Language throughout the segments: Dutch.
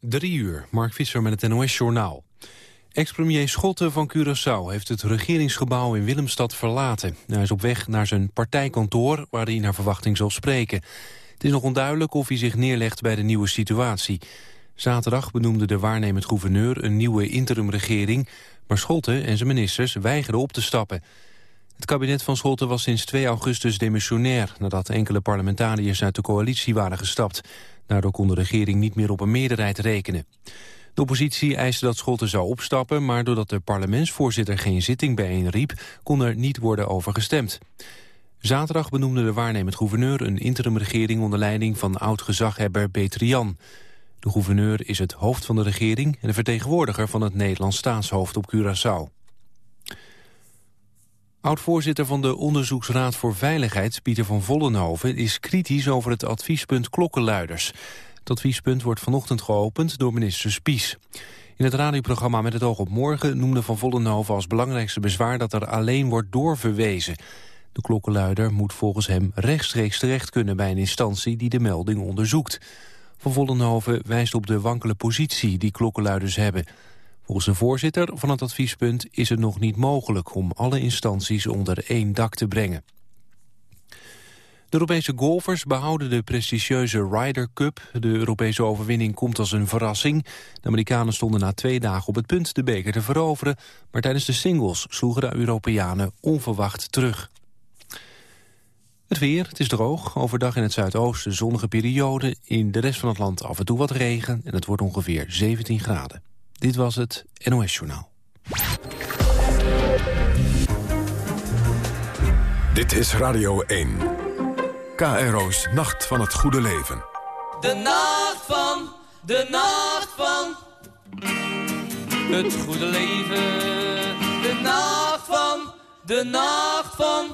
Drie uur, Mark Visser met het NOS-journaal. Ex-premier Schotten van Curaçao heeft het regeringsgebouw in Willemstad verlaten. Hij is op weg naar zijn partijkantoor, waar hij naar verwachting zal spreken. Het is nog onduidelijk of hij zich neerlegt bij de nieuwe situatie. Zaterdag benoemde de waarnemend gouverneur een nieuwe interimregering... maar Schotten en zijn ministers weigerden op te stappen. Het kabinet van Schotten was sinds 2 augustus demissionair... nadat enkele parlementariërs uit de coalitie waren gestapt. Daardoor kon de regering niet meer op een meerderheid rekenen. De oppositie eiste dat Schotten zou opstappen... maar doordat de parlementsvoorzitter geen zitting bijeenriep... kon er niet worden over gestemd. Zaterdag benoemde de waarnemend gouverneur een interimregering... onder leiding van oud-gezaghebber Betrian. De gouverneur is het hoofd van de regering... en de vertegenwoordiger van het Nederlands staatshoofd op Curaçao. Oud-voorzitter van de Onderzoeksraad voor Veiligheid, Pieter van Vollenhoven, is kritisch over het adviespunt klokkenluiders. Het adviespunt wordt vanochtend geopend door minister Spies. In het radioprogramma Met het oog op morgen noemde Van Vollenhoven als belangrijkste bezwaar dat er alleen wordt doorverwezen. De klokkenluider moet volgens hem rechtstreeks terecht kunnen bij een instantie die de melding onderzoekt. Van Vollenhoven wijst op de wankele positie die klokkenluiders hebben. Volgens de voorzitter van het adviespunt is het nog niet mogelijk om alle instanties onder één dak te brengen. De Europese golfers behouden de prestigieuze Ryder Cup. De Europese overwinning komt als een verrassing. De Amerikanen stonden na twee dagen op het punt de beker te veroveren... maar tijdens de singles sloegen de Europeanen onverwacht terug. Het weer, het is droog. Overdag in het zuidoosten zonnige periode. In de rest van het land af en toe wat regen en het wordt ongeveer 17 graden. Dit was het NOS Journaal. Dit is Radio 1. KRO's Nacht van het Goede Leven. De nacht van, de nacht van het goede leven. De nacht van, de nacht van...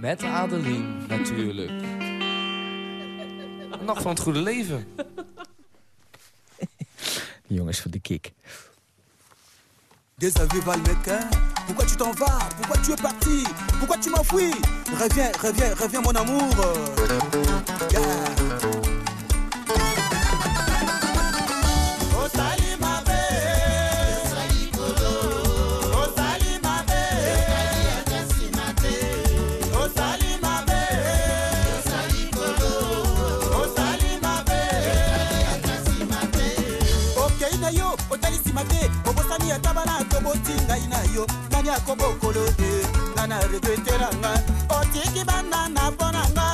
Met Adeline natuurlijk. Nacht van het goede leven. Jongens van de kick. Pourquoi tu t'en vas? Pourquoi tu es parti? Pourquoi tu m'enfuis? Reviens, reviens, reviens mon amour. Yo nani akobokolo te nga na regreteranga otiki banana mpo na nga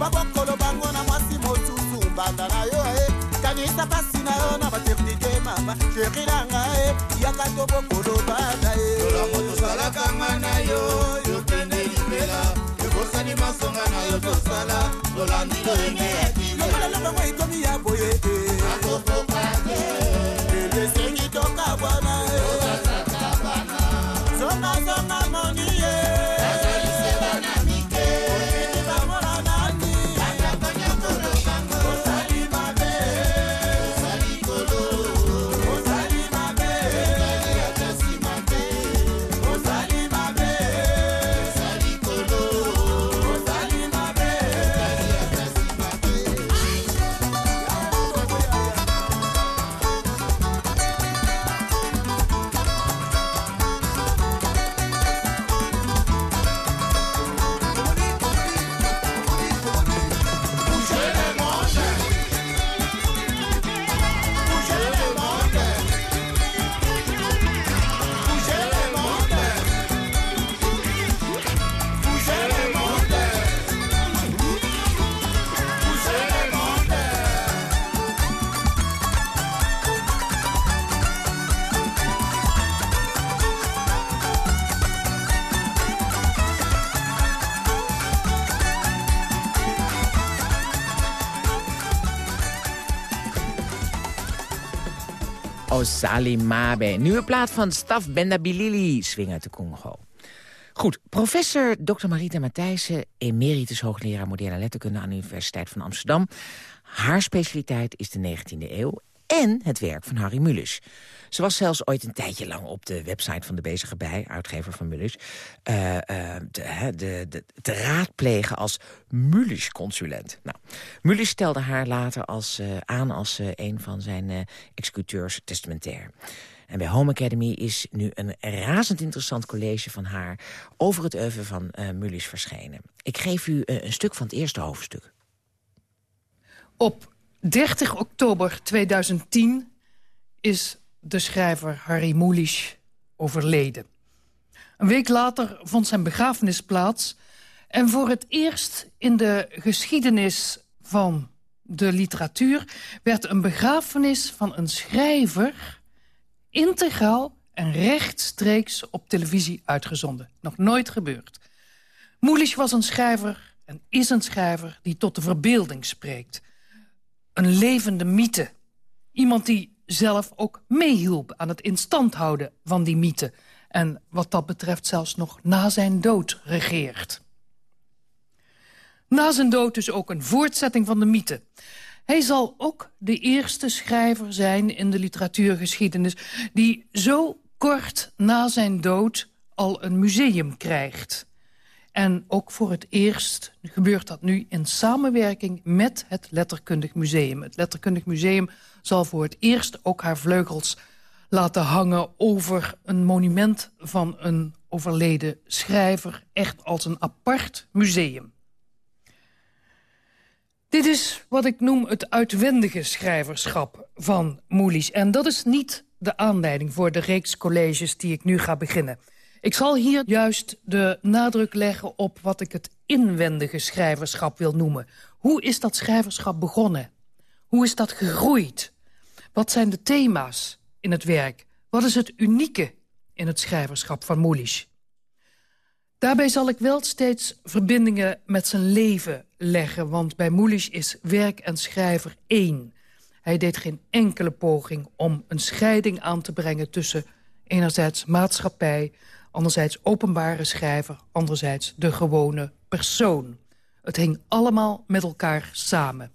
babokolo bango na mwasi mosusu mbanda na yo e kanisa pasi na yo na maternité mama. Sheri eh. na nga e yaka tobokolo bana e lolango tosalaka nga na yo yokende libela. Ekosani masonga na yo tosala. Tolandi loyenge ya kile lokola lobango ekomi ya boye eh. te akofoka te Songa songa Salimabe. Nieuwe plaat van Staf Bendabilili, swing uit de Congo. Goed, professor Dr. Marita Matthijssen, emeritus hoogleraar moderne letterkunde aan de Universiteit van Amsterdam. Haar specialiteit is de 19e eeuw. En het werk van Harry Mulisch. Ze was zelfs ooit een tijdje lang op de website van de Bezige Bij... uitgever van Mulisch, uh, de, de, te raadplegen als Mulisch-consulent. Nou, stelde haar later als, uh, aan als een van zijn executeurs testamentair. En bij Home Academy is nu een razend interessant college van haar... over het oeuvre van Mulisch verschenen. Ik geef u een stuk van het eerste hoofdstuk. Op 30 oktober 2010 is de schrijver Harry Mulisch overleden. Een week later vond zijn begrafenis plaats... en voor het eerst in de geschiedenis van de literatuur... werd een begrafenis van een schrijver integraal en rechtstreeks op televisie uitgezonden. Nog nooit gebeurd. Mulisch was een schrijver en is een schrijver die tot de verbeelding spreekt. Een levende mythe. Iemand die zelf ook meehielp aan het instand houden van die mythe. En wat dat betreft zelfs nog na zijn dood regeert. Na zijn dood dus ook een voortzetting van de mythe. Hij zal ook de eerste schrijver zijn in de literatuurgeschiedenis... die zo kort na zijn dood al een museum krijgt. En ook voor het eerst gebeurt dat nu in samenwerking met het Letterkundig Museum. Het Letterkundig Museum zal voor het eerst ook haar vleugels laten hangen... over een monument van een overleden schrijver. Echt als een apart museum. Dit is wat ik noem het uitwendige schrijverschap van Moelis. En dat is niet de aanleiding voor de reeks colleges die ik nu ga beginnen. Ik zal hier juist de nadruk leggen op wat ik het inwendige schrijverschap wil noemen. Hoe is dat schrijverschap begonnen? Hoe is dat gegroeid? Wat zijn de thema's in het werk? Wat is het unieke in het schrijverschap van Moelis? Daarbij zal ik wel steeds verbindingen met zijn leven leggen... want bij Moelis is werk en schrijver één. Hij deed geen enkele poging om een scheiding aan te brengen... tussen enerzijds maatschappij, anderzijds openbare schrijver... anderzijds de gewone persoon. Het hing allemaal met elkaar samen.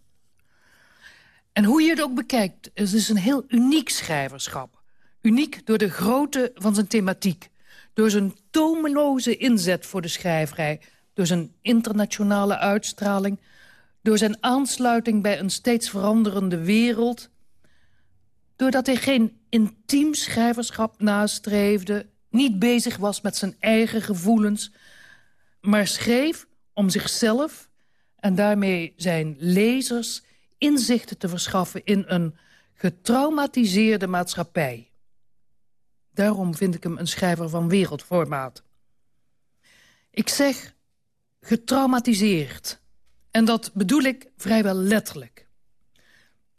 En hoe je het ook bekijkt, het is een heel uniek schrijverschap. Uniek door de grootte van zijn thematiek door zijn tomeloze inzet voor de schrijverij... door zijn internationale uitstraling... door zijn aansluiting bij een steeds veranderende wereld... doordat hij geen intiem schrijverschap nastreefde... niet bezig was met zijn eigen gevoelens... maar schreef om zichzelf en daarmee zijn lezers inzichten te verschaffen... in een getraumatiseerde maatschappij. Daarom vind ik hem een schrijver van wereldformaat. Ik zeg getraumatiseerd. En dat bedoel ik vrijwel letterlijk.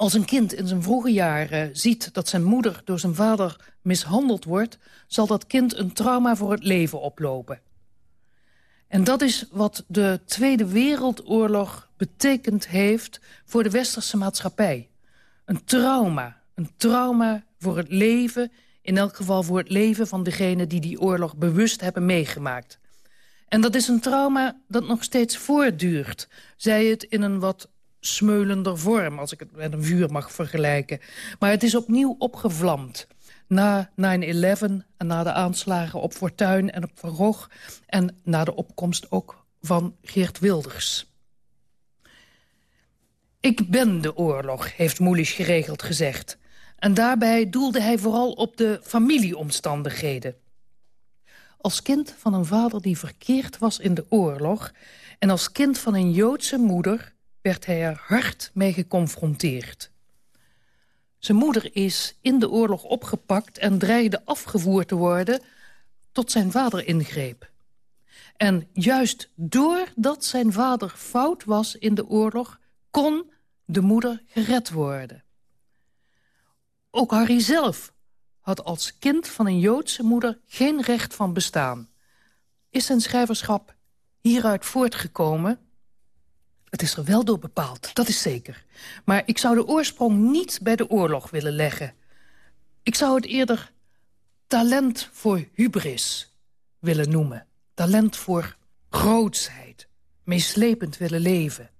Als een kind in zijn vroege jaren ziet dat zijn moeder door zijn vader mishandeld wordt... zal dat kind een trauma voor het leven oplopen. En dat is wat de Tweede Wereldoorlog betekend heeft voor de westerse maatschappij. Een trauma, een trauma voor het leven in elk geval voor het leven van degenen die die oorlog bewust hebben meegemaakt. En dat is een trauma dat nog steeds voortduurt. Zij het in een wat smeulender vorm, als ik het met een vuur mag vergelijken. Maar het is opnieuw opgevlamd. Na 9-11 en na de aanslagen op Fortuin en op Gogh... en na de opkomst ook van Geert Wilders. Ik ben de oorlog, heeft Moelis geregeld gezegd. En daarbij doelde hij vooral op de familieomstandigheden. Als kind van een vader die verkeerd was in de oorlog... en als kind van een Joodse moeder werd hij er hard mee geconfronteerd. Zijn moeder is in de oorlog opgepakt en dreigde afgevoerd te worden... tot zijn vader ingreep. En juist doordat zijn vader fout was in de oorlog... kon de moeder gered worden. Ook Harry zelf had als kind van een Joodse moeder geen recht van bestaan. Is zijn schrijverschap hieruit voortgekomen? Het is er wel door bepaald, dat is zeker. Maar ik zou de oorsprong niet bij de oorlog willen leggen. Ik zou het eerder talent voor hubris willen noemen. Talent voor grootsheid, meeslepend willen leven.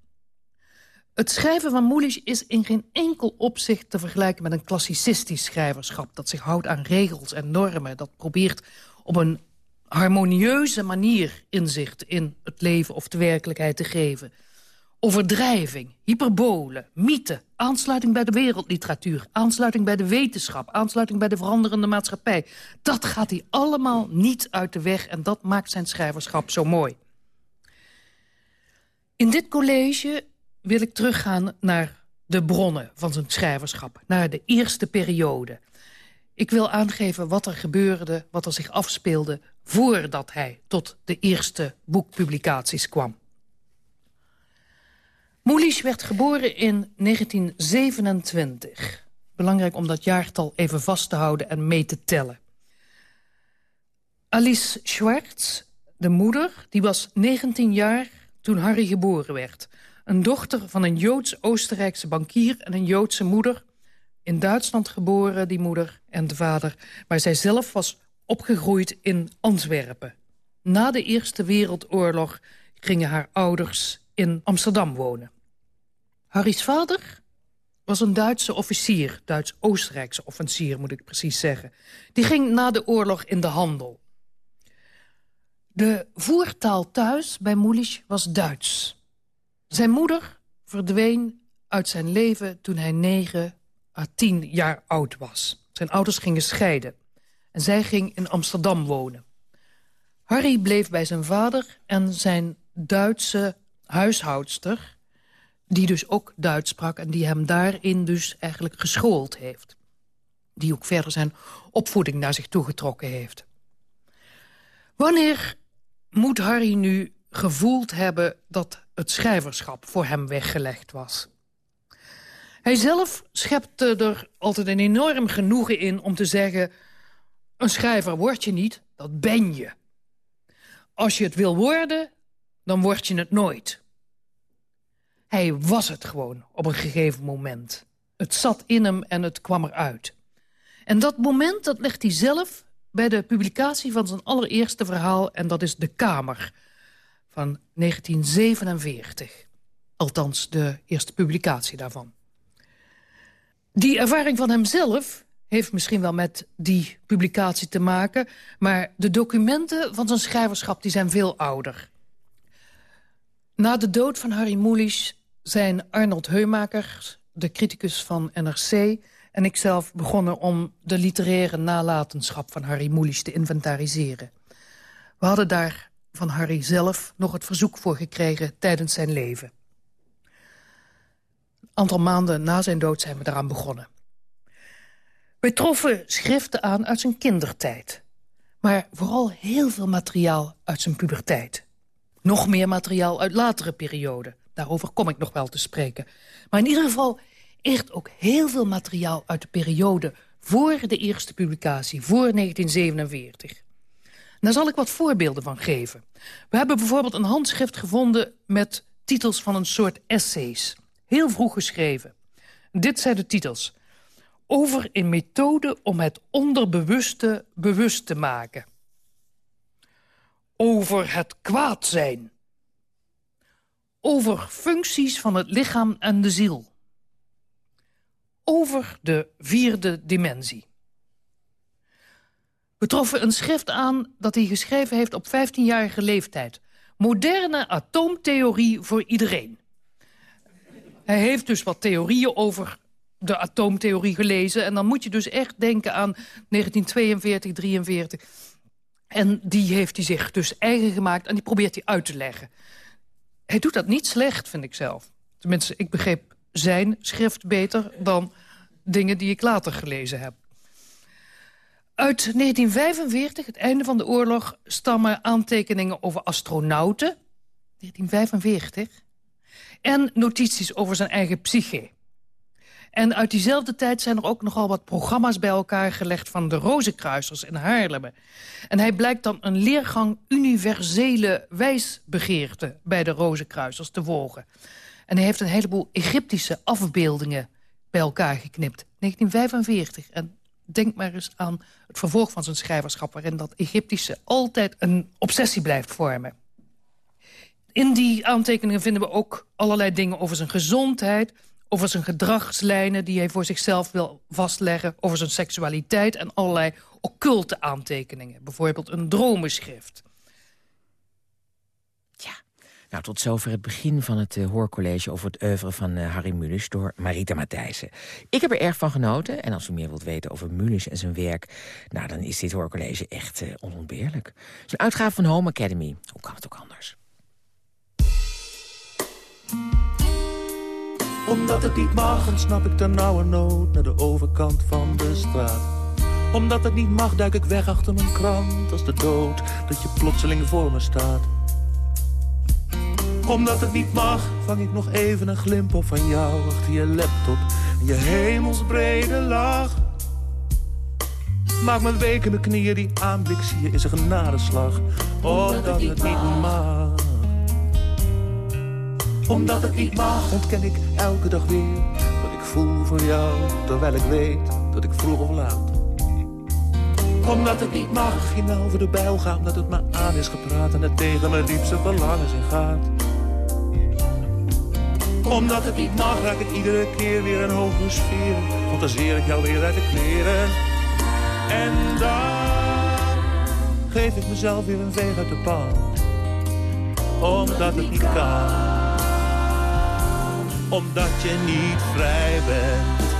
Het schrijven van Moelisch is in geen enkel opzicht te vergelijken met een klassicistisch schrijverschap... dat zich houdt aan regels en normen, dat probeert op een harmonieuze manier inzicht in het leven of de werkelijkheid te geven. Overdrijving, hyperbole, mythe, aansluiting bij de wereldliteratuur... aansluiting bij de wetenschap, aansluiting bij de veranderende maatschappij. Dat gaat hij allemaal niet uit de weg en dat maakt zijn schrijverschap zo mooi. In dit college wil ik teruggaan naar de bronnen van zijn schrijverschap. Naar de eerste periode. Ik wil aangeven wat er gebeurde, wat er zich afspeelde... voordat hij tot de eerste boekpublicaties kwam. Moelisch werd geboren in 1927. Belangrijk om dat jaartal even vast te houden en mee te tellen. Alice Schwartz, de moeder, die was 19 jaar toen Harry geboren werd. Een dochter van een Joods-Oostenrijkse bankier en een Joodse moeder. In Duitsland geboren, die moeder en de vader. Maar zij zelf was opgegroeid in Antwerpen. Na de Eerste Wereldoorlog gingen haar ouders in Amsterdam wonen. Harry's vader was een Duitse officier, Duits-Oostenrijkse officier moet ik precies zeggen. Die ging na de oorlog in de handel. De voertaal thuis bij Moelisch was Duits. Zijn moeder verdween uit zijn leven toen hij negen à tien jaar oud was. Zijn ouders gingen scheiden en zij ging in Amsterdam wonen. Harry bleef bij zijn vader en zijn Duitse huishoudster... die dus ook Duits sprak en die hem daarin dus eigenlijk geschoold heeft. Die ook verder zijn opvoeding naar zich toegetrokken heeft. Wanneer moet Harry nu gevoeld hebben dat het schrijverschap voor hem weggelegd was. Hij zelf schepte er altijd een enorm genoegen in om te zeggen... een schrijver word je niet, dat ben je. Als je het wil worden, dan word je het nooit. Hij was het gewoon op een gegeven moment. Het zat in hem en het kwam eruit. En dat moment dat legt hij zelf bij de publicatie van zijn allereerste verhaal... en dat is De Kamer van 1947. Althans, de eerste publicatie daarvan. Die ervaring van hemzelf heeft misschien wel met die publicatie te maken... maar de documenten van zijn schrijverschap die zijn veel ouder. Na de dood van Harry Mulisch zijn Arnold Heumakers... de criticus van NRC en ikzelf begonnen om de literaire nalatenschap van Harry Mulisch te inventariseren. We hadden daar van Harry zelf nog het verzoek voor gekregen tijdens zijn leven. Een aantal maanden na zijn dood zijn we daaraan begonnen. We troffen schriften aan uit zijn kindertijd. Maar vooral heel veel materiaal uit zijn puberteit. Nog meer materiaal uit latere perioden. Daarover kom ik nog wel te spreken. Maar in ieder geval echt ook heel veel materiaal uit de periode... voor de eerste publicatie, voor 1947. Daar zal ik wat voorbeelden van geven. We hebben bijvoorbeeld een handschrift gevonden met titels van een soort essays. Heel vroeg geschreven. Dit zijn de titels. Over een methode om het onderbewuste bewust te maken. Over het kwaad zijn. Over functies van het lichaam en de ziel. Over de vierde dimensie. We troffen een schrift aan dat hij geschreven heeft op 15-jarige leeftijd. Moderne atoomtheorie voor iedereen. Hij heeft dus wat theorieën over de atoomtheorie gelezen. En dan moet je dus echt denken aan 1942, 43. En die heeft hij zich dus eigen gemaakt en die probeert hij uit te leggen. Hij doet dat niet slecht, vind ik zelf. Tenminste, ik begreep zijn schrift beter dan dingen die ik later gelezen heb. Uit 1945, het einde van de oorlog, stammen aantekeningen over astronauten. 1945. En notities over zijn eigen psyche. En uit diezelfde tijd zijn er ook nogal wat programma's bij elkaar gelegd... van de Rozenkruisers in Haarlem. En hij blijkt dan een leergang universele wijsbegeerte... bij de Rozenkruisers te volgen. En hij heeft een heleboel Egyptische afbeeldingen bij elkaar geknipt. 1945. En denk maar eens aan het vervolg van zijn schrijverschap... waarin dat Egyptische altijd een obsessie blijft vormen. in die aantekeningen vinden we ook allerlei dingen over zijn gezondheid... over zijn gedragslijnen die hij voor zichzelf wil vastleggen... over zijn seksualiteit en allerlei occulte aantekeningen. Bijvoorbeeld een dromenschrift. Nou, tot zover het begin van het uh, hoorcollege over het oeuvre van uh, Harry Mulisch door Marita Matthijssen. Ik heb er erg van genoten en als u meer wilt weten over Mulisch en zijn werk, nou dan is dit hoorcollege echt uh, onontbeerlijk. Het is een uitgave van Home Academy. Hoe kan het ook anders? Omdat het niet mag, snap ik de nauwe nood naar de overkant van de straat. Omdat het niet mag, duik ik weg achter mijn krant als de dood dat je plotseling voor me staat omdat het niet mag, vang ik nog even een glimp op van jou achter je laptop en je hemelsbrede lach. Maak mijn weken mijn knieën, die aanblik zie je is een genadeslag. Omdat het niet mag. Omdat het niet mag, ontken ik elke dag weer wat ik voel voor jou, terwijl ik weet dat ik vroeg of laat. Omdat het niet mag, geen over de bijl gaan, dat het me aan is gepraat en het tegen mijn diepste verlangens in gaat omdat het niet mag, raak ik iedere keer weer een hogere sfeer. Fantaseer ik jou weer uit de kleren. En dan geef ik mezelf weer een veeg uit de pan. Omdat het niet kan. Omdat je niet vrij bent.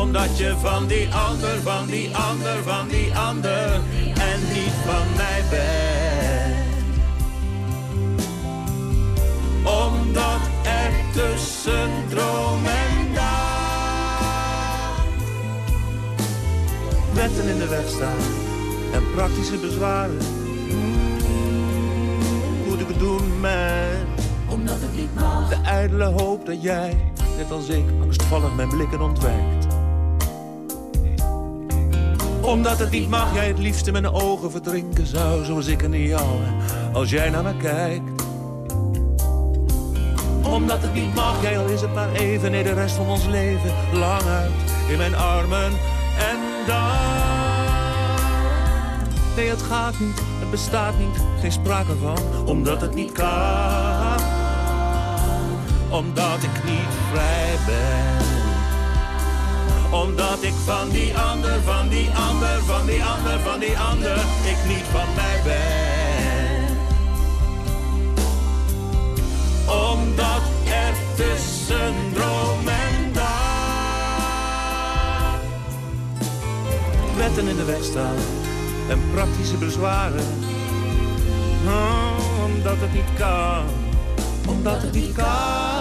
Omdat je van die ander, van die ander, van die ander en niet van mij bent. Omdat er tussen droom en daad wetten in de weg staan en praktische bezwaren. Moet ik het doen met? Omdat het niet mag. De ijdele hoop dat jij, net als ik, angstvallig mijn blikken ontwijkt. Omdat het niet mag, jij het liefst in mijn ogen verdrinken zou, zoals ik in jou. Als jij naar me kijkt omdat het niet mag. Jij al is het maar even, nee de rest van ons leven lang uit in mijn armen en dan. Nee, het gaat niet, het bestaat niet, geen sprake van, omdat het niet kan. Omdat ik niet vrij ben. Omdat ik van die ander, van die ander, van die ander, van die ander, ik niet van mij ben. Omdat er tussen droom en dag wetten in de weg staan en praktische bezwaren. Oh, omdat het niet kan, omdat het niet kan,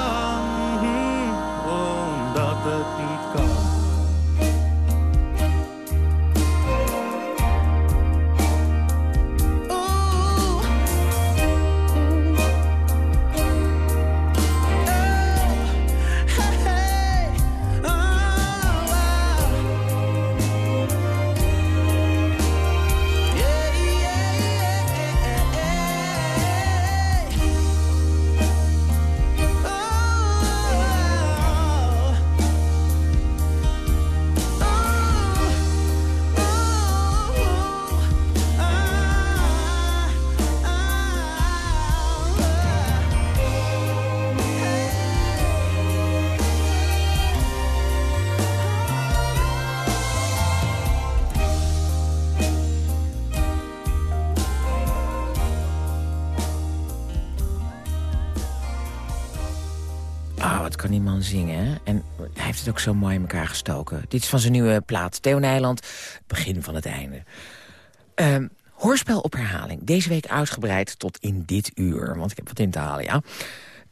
heeft het ook zo mooi in elkaar gestoken. Dit is van zijn nieuwe plaat, Theo Nijland, begin van het einde. Uh, hoorspel op herhaling. Deze week uitgebreid tot in dit uur. Want ik heb wat in te halen, ja.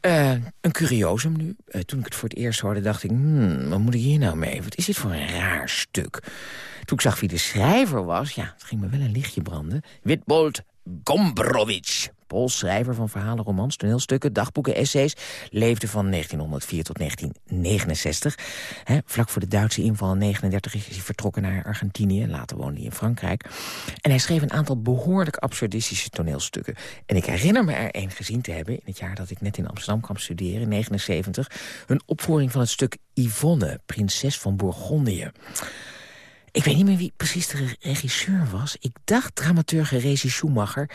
Uh, een curiosum nu. Uh, toen ik het voor het eerst hoorde, dacht ik... Hmm, wat moet ik hier nou mee? Wat is dit voor een raar stuk? Toen ik zag wie de schrijver was... ja, het ging me wel een lichtje branden. Witbold Gombrowicz. Pools schrijver van verhalen, romans, toneelstukken, dagboeken, essays. Leefde van 1904 tot 1969. vlak voor de Duitse inval in 1939 is hij vertrokken naar Argentinië. Later woonde hij in Frankrijk. En hij schreef een aantal behoorlijk absurdistische toneelstukken. En ik herinner me er een gezien te hebben... in het jaar dat ik net in Amsterdam kwam studeren, in 1979... een opvoering van het stuk Yvonne, prinses van Bourgondië. Ik weet niet meer wie precies de regisseur was. Ik dacht dramaturge Rezi Schumacher...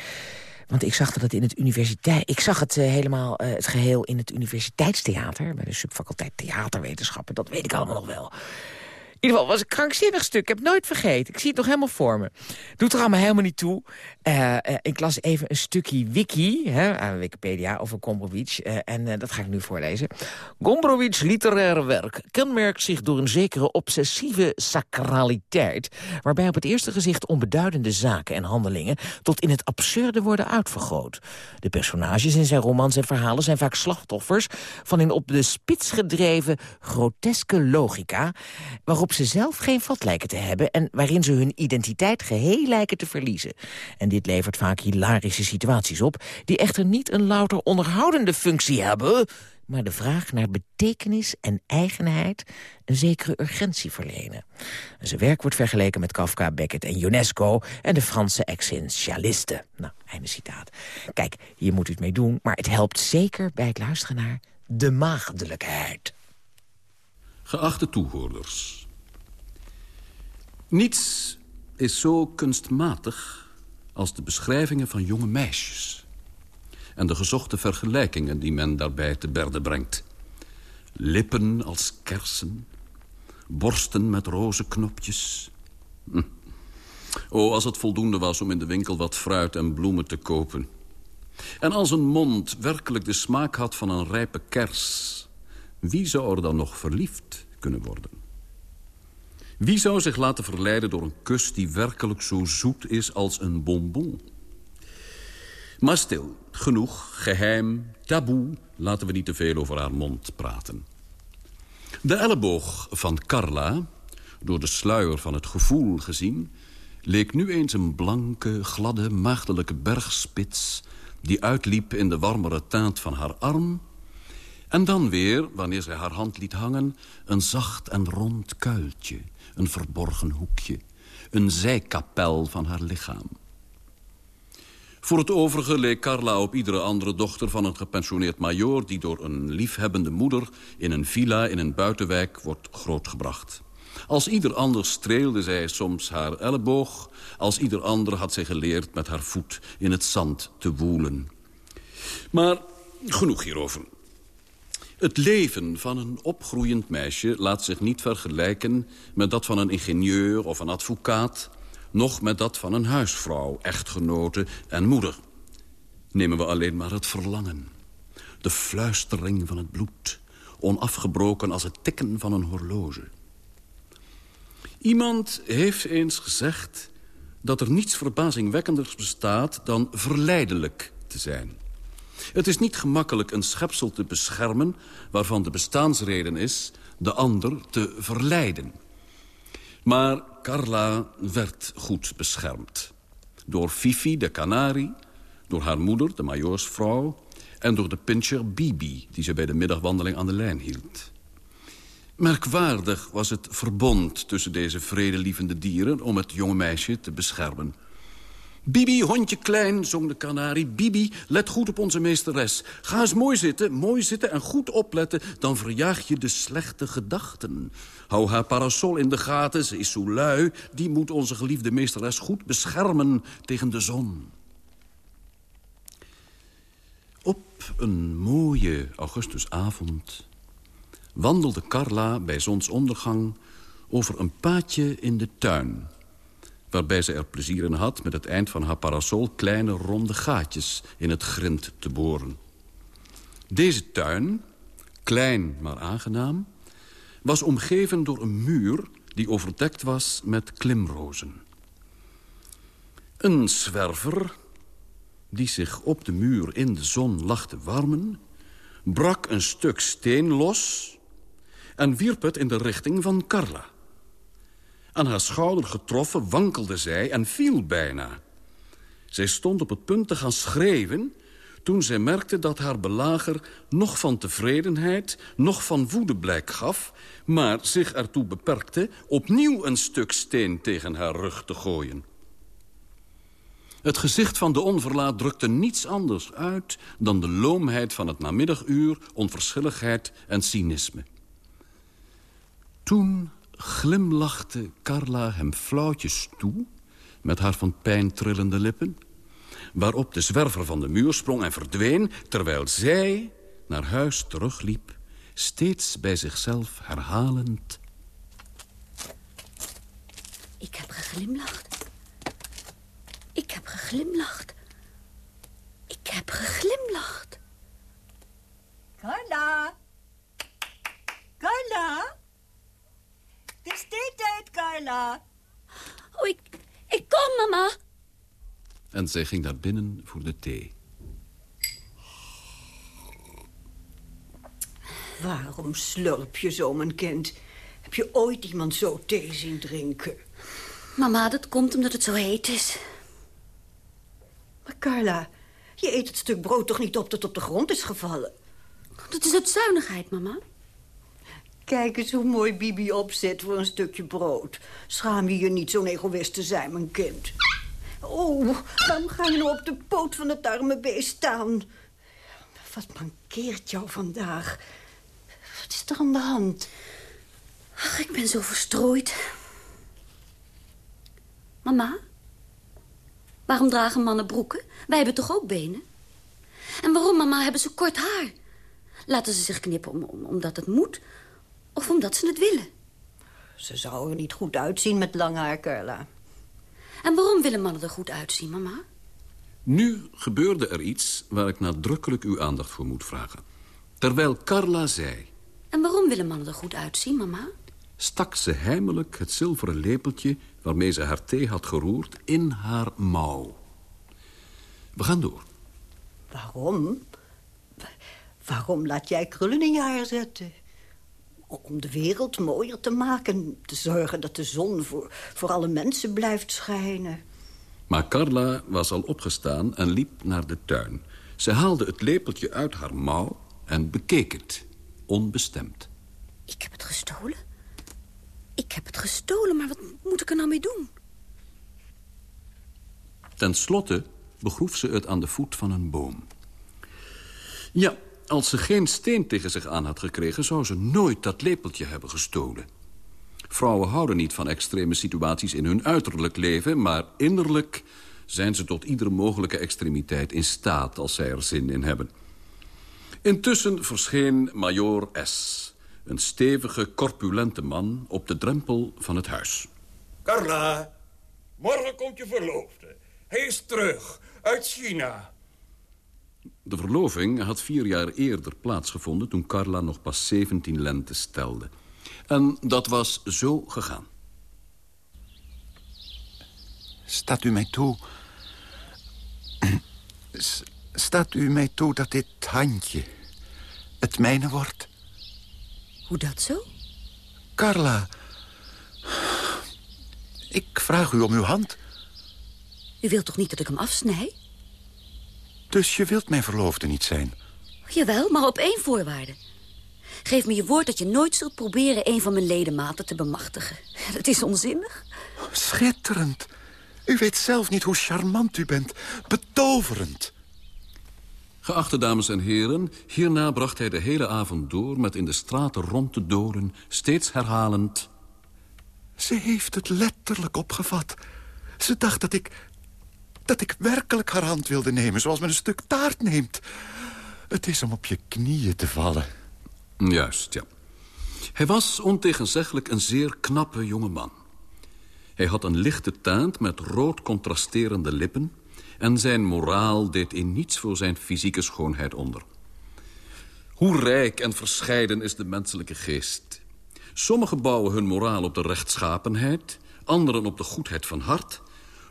Want ik zag dat het in het universiteit... Ik zag het eh, helemaal, eh, het geheel in het universiteitstheater... bij de subfaculteit theaterwetenschappen, dat weet ik allemaal nog wel. In ieder geval, was een krankzinnig stuk. Ik heb het nooit vergeten. Ik zie het nog helemaal voor me. Doet er allemaal helemaal niet toe. Uh, ik las even een stukje wiki, hè, aan Wikipedia, over Gombrowicz. Uh, en dat ga ik nu voorlezen. Gombrowicz' literaire werk kenmerkt zich door een zekere obsessieve sacraliteit... waarbij op het eerste gezicht onbeduidende zaken en handelingen... tot in het absurde worden uitvergroot. De personages in zijn romans en verhalen zijn vaak slachtoffers... van een op de spits gedreven groteske logica... waarop ze zelf geen vat lijken te hebben... en waarin ze hun identiteit geheel lijken te verliezen. En dit levert vaak hilarische situaties op... die echter niet een louter onderhoudende functie hebben... maar de vraag naar betekenis en eigenheid een zekere urgentie verlenen. zijn werk wordt vergeleken met Kafka, Beckett en UNESCO... en de Franse essentialisten. Nou, einde citaat. Kijk, hier moet u het mee doen, maar het helpt zeker bij het luisteren naar de maagdelijkheid. Geachte toehoorders... Niets is zo kunstmatig als de beschrijvingen van jonge meisjes... en de gezochte vergelijkingen die men daarbij te berde brengt. Lippen als kersen, borsten met roze knopjes. Hm. Oh, als het voldoende was om in de winkel wat fruit en bloemen te kopen. En als een mond werkelijk de smaak had van een rijpe kers... wie zou er dan nog verliefd kunnen worden? Wie zou zich laten verleiden door een kus die werkelijk zo zoet is als een bonbon? Maar stil, genoeg, geheim, taboe, laten we niet te veel over haar mond praten. De elleboog van Carla, door de sluier van het gevoel gezien... leek nu eens een blanke, gladde, maagdelijke bergspits... die uitliep in de warmere taant van haar arm... en dan weer, wanneer zij haar hand liet hangen... een zacht en rond kuiltje een verborgen hoekje, een zijkapel van haar lichaam. Voor het overige leek Carla op iedere andere dochter van een gepensioneerd majoor... die door een liefhebbende moeder in een villa in een buitenwijk wordt grootgebracht. Als ieder ander streelde zij soms haar elleboog... als ieder ander had zij geleerd met haar voet in het zand te woelen. Maar genoeg hierover. Het leven van een opgroeiend meisje laat zich niet vergelijken... met dat van een ingenieur of een advocaat... noch met dat van een huisvrouw, echtgenote en moeder. Nemen we alleen maar het verlangen. De fluistering van het bloed, onafgebroken als het tikken van een horloge. Iemand heeft eens gezegd dat er niets verbazingwekkenders bestaat... dan verleidelijk te zijn... Het is niet gemakkelijk een schepsel te beschermen... waarvan de bestaansreden is de ander te verleiden. Maar Carla werd goed beschermd. Door Fifi, de kanarie, door haar moeder, de majoorsvrouw... en door de pincher Bibi, die ze bij de middagwandeling aan de lijn hield. Merkwaardig was het verbond tussen deze vredelievende dieren... om het jonge meisje te beschermen... Bibi, hondje klein, zong de kanarie. Bibi, let goed op onze meesteres. Ga eens mooi zitten, mooi zitten en goed opletten. Dan verjaag je de slechte gedachten. Hou haar parasol in de gaten, ze is zo lui. Die moet onze geliefde meesteres goed beschermen tegen de zon. Op een mooie augustusavond wandelde Carla bij zonsondergang over een paadje in de tuin waarbij ze er plezier in had met het eind van haar parasol kleine ronde gaatjes in het grind te boren. Deze tuin, klein maar aangenaam, was omgeven door een muur die overdekt was met klimrozen. Een zwerver, die zich op de muur in de zon lag te warmen... brak een stuk steen los en wierp het in de richting van Carla. Aan haar schouder getroffen wankelde zij en viel bijna. Zij stond op het punt te gaan schreeuwen... toen zij merkte dat haar belager nog van tevredenheid... nog van woede blijk gaf... maar zich ertoe beperkte opnieuw een stuk steen tegen haar rug te gooien. Het gezicht van de onverlaat drukte niets anders uit... dan de loomheid van het namiddaguur, onverschilligheid en cynisme. Toen glimlachte Carla hem flauwtjes toe... met haar van pijn trillende lippen... Waarop de zwerver van de muur sprong en verdween... terwijl zij naar huis terugliep... steeds bij zichzelf herhalend... Ik heb geglimlacht. Ik heb geglimlacht. Ik heb geglimlacht. Carla! Carla! Het is theetijd, Carla. Oh, ik, ik kom, mama. En zij ging naar binnen voor de thee. Waarom slurp je zo, mijn kind? Heb je ooit iemand zo thee zien drinken? Mama, dat komt omdat het zo heet is. Maar Carla, je eet het stuk brood toch niet op dat op de grond is gevallen? Dat is uit zuinigheid, mama. Kijk eens hoe mooi Bibi opzet voor een stukje brood. Schaam je je niet zo'n egoïst te zijn, mijn kind? Oh, waarom ga je nou op de poot van het arme beest staan? Wat mankeert jou vandaag? Wat is er aan de hand? Ach, ik ben zo verstrooid. Mama, waarom dragen mannen broeken? Wij hebben toch ook benen? En waarom, mama, hebben ze kort haar? Laten ze zich knippen om, om, omdat het moet of omdat ze het willen? Ze zou er niet goed uitzien met lang haar, Carla. En waarom willen mannen er goed uitzien, mama? Nu gebeurde er iets waar ik nadrukkelijk uw aandacht voor moet vragen. Terwijl Carla zei... En waarom willen mannen er goed uitzien, mama? stak ze heimelijk het zilveren lepeltje... waarmee ze haar thee had geroerd, in haar mouw. We gaan door. Waarom? Waarom laat jij krullen in je haar zetten? Om de wereld mooier te maken. Te zorgen dat de zon voor, voor alle mensen blijft schijnen. Maar Carla was al opgestaan en liep naar de tuin. Ze haalde het lepeltje uit haar mouw en bekeek het, onbestemd. Ik heb het gestolen? Ik heb het gestolen, maar wat moet ik er nou mee doen? Ten slotte begroef ze het aan de voet van een boom. Ja, als ze geen steen tegen zich aan had gekregen... zou ze nooit dat lepeltje hebben gestolen. Vrouwen houden niet van extreme situaties in hun uiterlijk leven... maar innerlijk zijn ze tot iedere mogelijke extremiteit in staat... als zij er zin in hebben. Intussen verscheen Major S., een stevige, corpulente man op de drempel van het huis. Carla, morgen komt je verloofde. Hij is terug, uit China. De verloving had vier jaar eerder plaatsgevonden... toen Carla nog pas 17 lente stelde. En dat was zo gegaan. Staat u mij toe... Staat u mij toe dat dit handje het mijne wordt? Hoe dat zo? Carla, ik vraag u om uw hand. U wilt toch niet dat ik hem afsnij? Dus je wilt mijn verloofde niet zijn? Jawel, maar op één voorwaarde. Geef me je woord dat je nooit zult proberen... een van mijn ledematen te bemachtigen. Dat is onzinnig. Schitterend. U weet zelf niet hoe charmant u bent. Betoverend. Geachte dames en heren, hierna bracht hij de hele avond door... met in de straten rond te dolen, steeds herhalend... Ze heeft het letterlijk opgevat. Ze dacht dat ik... dat ik werkelijk haar hand wilde nemen... zoals men een stuk taart neemt. Het is om op je knieën te vallen. Juist, ja. Hij was ontegenzeggelijk een zeer knappe jonge man. Hij had een lichte taant met rood contrasterende lippen... en zijn moraal deed in niets voor zijn fysieke schoonheid onder. Hoe rijk en verscheiden is de menselijke geest. Sommigen bouwen hun moraal op de rechtschapenheid... anderen op de goedheid van hart...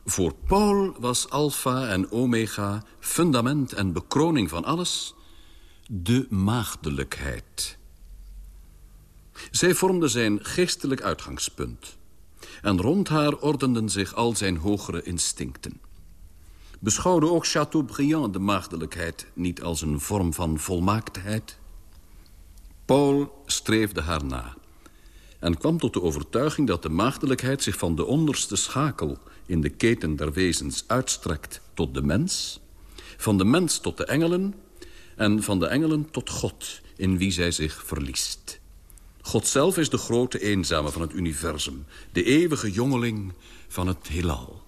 Voor Paul was alfa en omega, fundament en bekroning van alles... de maagdelijkheid. Zij vormde zijn geestelijk uitgangspunt. En rond haar ordenden zich al zijn hogere instincten. Beschouwde ook Chateaubriand de maagdelijkheid niet als een vorm van volmaaktheid? Paul streefde haar na en kwam tot de overtuiging dat de maagdelijkheid zich van de onderste schakel in de keten der wezens uitstrekt tot de mens, van de mens tot de engelen en van de engelen tot God, in wie zij zich verliest. God zelf is de grote eenzame van het universum, de eeuwige jongeling van het heelal.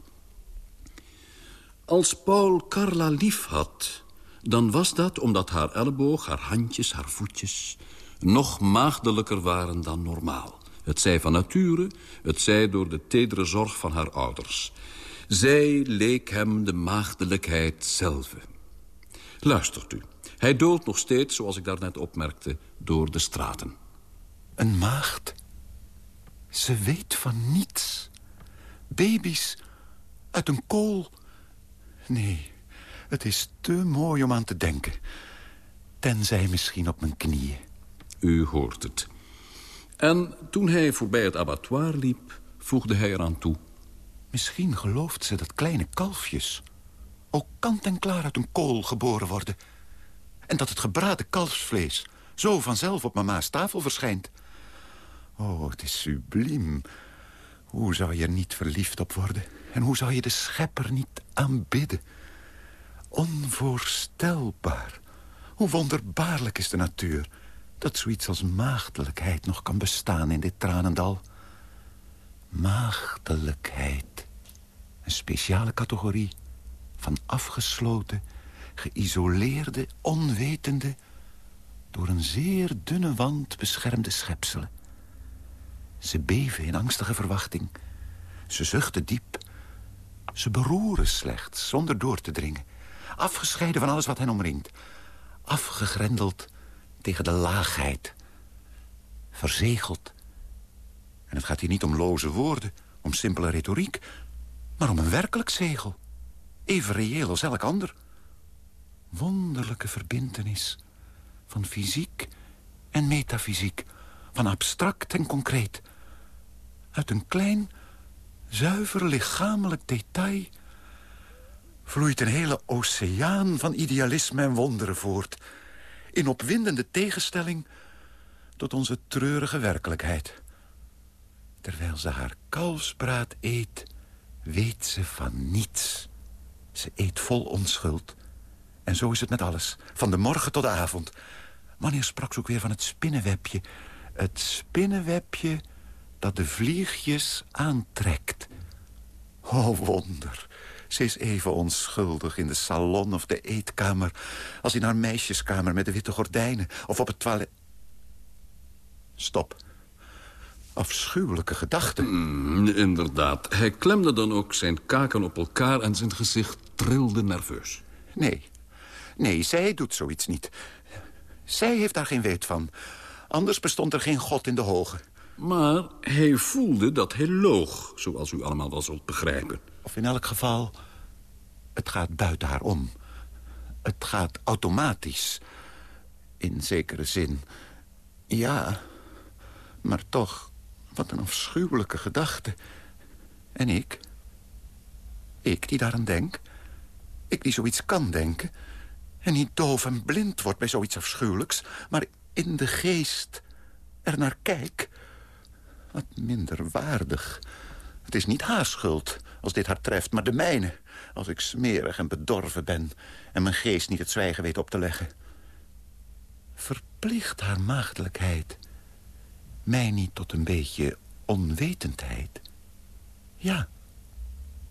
Als Paul Carla lief had, dan was dat omdat haar elleboog, haar handjes, haar voetjes... nog maagdelijker waren dan normaal. Het zij van nature, het zij door de tedere zorg van haar ouders. Zij leek hem de maagdelijkheid zelf. Luistert u. Hij doolt nog steeds, zoals ik daarnet opmerkte, door de straten. Een maagd? Ze weet van niets. Baby's uit een kool. Nee, het is te mooi om aan te denken. Tenzij misschien op mijn knieën. U hoort het. En toen hij voorbij het abattoir liep, voegde hij eraan toe. Misschien gelooft ze dat kleine kalfjes... ook kant en klaar uit een kool geboren worden. En dat het gebraden kalfsvlees zo vanzelf op mama's tafel verschijnt. Oh, het is subliem. Hoe zou je er niet verliefd op worden? En hoe zou je de schepper niet aanbidden? Onvoorstelbaar. Hoe wonderbaarlijk is de natuur... dat zoiets als maagdelijkheid nog kan bestaan in dit tranendal. Maagdelijkheid. Een speciale categorie van afgesloten, geïsoleerde, onwetende... door een zeer dunne wand beschermde schepselen. Ze beven in angstige verwachting. Ze zuchten diep. Ze beroeren slechts, zonder door te dringen. Afgescheiden van alles wat hen omringt. Afgegrendeld tegen de laagheid. Verzegeld. En het gaat hier niet om loze woorden, om simpele retoriek... maar om een werkelijk zegel. Even reëel als elk ander. Wonderlijke verbintenis van fysiek en metafysiek... van abstract en concreet. Uit een klein, zuiver lichamelijk detail... vloeit een hele oceaan van idealisme en wonderen voort... in opwindende tegenstelling tot onze treurige werkelijkheid. Terwijl ze haar kalfsbraad eet, weet ze van niets. Ze eet vol onschuld. En zo is het met alles, van de morgen tot de avond. Wanneer sprak ze ook weer van het spinnenwebje? Het spinnenwebje dat de vliegjes aantrekt. Oh, wonder. Ze is even onschuldig in de salon of de eetkamer... als in haar meisjeskamer met de witte gordijnen... of op het toilet... Stop. Afschuwelijke gedachten. Mm, inderdaad. Hij klemde dan ook zijn kaken op elkaar... en zijn gezicht trilde nerveus. Nee. Nee, zij doet zoiets niet. Zij heeft daar geen weet van. Anders bestond er geen god in de hoge. Maar hij voelde dat hij loog, zoals u allemaal wel zult begrijpen. Of in elk geval, het gaat buiten haar om. Het gaat automatisch. In zekere zin. Ja, maar toch, wat een afschuwelijke gedachte. En ik? Ik die daaraan denk? Ik die zoiets kan denken... en niet doof en blind wordt bij zoiets afschuwelijks... maar in de geest er naar kijk... Wat minder waardig. Het is niet haar schuld als dit haar treft, maar de mijne. Als ik smerig en bedorven ben en mijn geest niet het zwijgen weet op te leggen. Verplicht haar maagdelijkheid mij niet tot een beetje onwetendheid? Ja,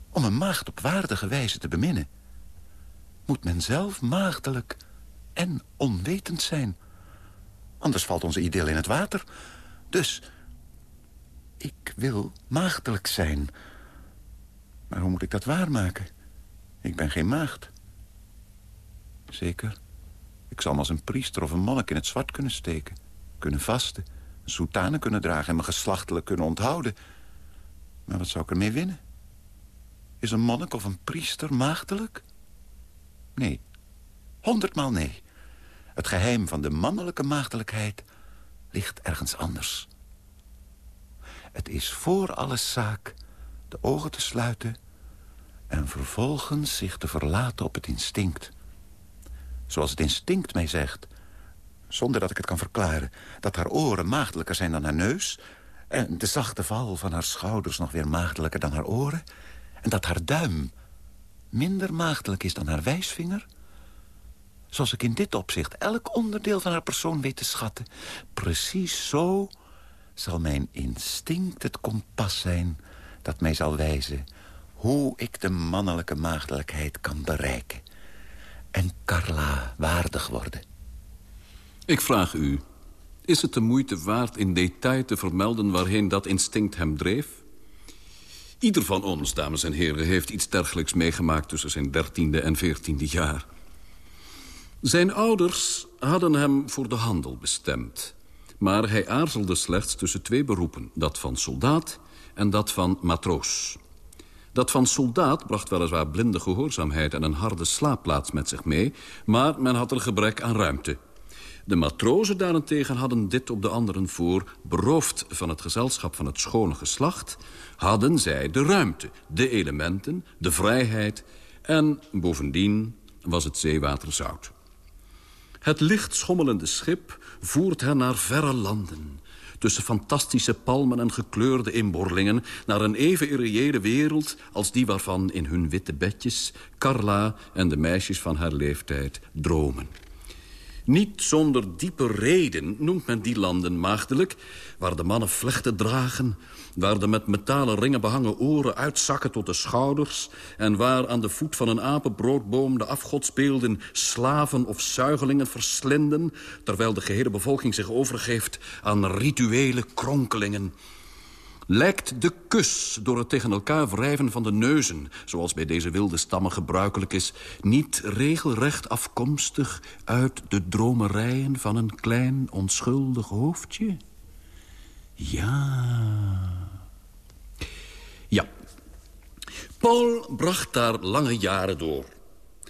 om een maagd op waardige wijze te beminnen... moet men zelf maagdelijk en onwetend zijn. Anders valt onze idylle in het water. Dus ik wil maagdelijk zijn. Maar hoe moet ik dat waarmaken? Ik ben geen maagd. Zeker. Ik zal me als een priester of een monnik in het zwart kunnen steken. Kunnen vasten. Een soutane kunnen dragen en me geslachtelijk kunnen onthouden. Maar wat zou ik ermee winnen? Is een monnik of een priester maagdelijk? Nee. Honderdmaal nee. Het geheim van de mannelijke maagdelijkheid ligt ergens anders. Het is voor alles zaak de ogen te sluiten... en vervolgens zich te verlaten op het instinct. Zoals het instinct mij zegt, zonder dat ik het kan verklaren... dat haar oren maagdelijker zijn dan haar neus... en de zachte val van haar schouders nog weer maagdelijker dan haar oren... en dat haar duim minder maagdelijk is dan haar wijsvinger... zoals ik in dit opzicht elk onderdeel van haar persoon weet te schatten... precies zo zal mijn instinct het kompas zijn dat mij zal wijzen Hoe ik de mannelijke maagdelijkheid kan bereiken. En Carla waardig worden. Ik vraag u, is het de moeite waard in detail te vermelden... waarheen dat instinct hem dreef? Ieder van ons, dames en heren, heeft iets dergelijks meegemaakt... tussen zijn dertiende en veertiende jaar. Zijn ouders hadden hem voor de handel bestemd. Maar hij aarzelde slechts tussen twee beroepen. Dat van soldaat en dat van matroos. Dat van soldaat bracht weliswaar blinde gehoorzaamheid... en een harde slaapplaats met zich mee... maar men had er gebrek aan ruimte. De matrozen daarentegen hadden dit op de anderen voor... beroofd van het gezelschap van het schone geslacht... hadden zij de ruimte, de elementen, de vrijheid... en bovendien was het zeewater zout. Het licht schommelende schip voert hen naar verre landen... tussen fantastische palmen en gekleurde inborlingen... naar een even irreële wereld als die waarvan in hun witte bedjes... Carla en de meisjes van haar leeftijd dromen. Niet zonder diepe reden noemt men die landen maagdelijk... waar de mannen vlechten dragen... waar de met metalen ringen behangen oren uitzakken tot de schouders... en waar aan de voet van een apenbroodboom de afgodsbeelden... slaven of zuigelingen verslinden... terwijl de gehele bevolking zich overgeeft aan rituele kronkelingen lijkt de kus door het tegen elkaar wrijven van de neuzen... zoals bij deze wilde stammen gebruikelijk is... niet regelrecht afkomstig uit de dromerijen van een klein onschuldig hoofdje? Ja... Ja. Paul bracht daar lange jaren door.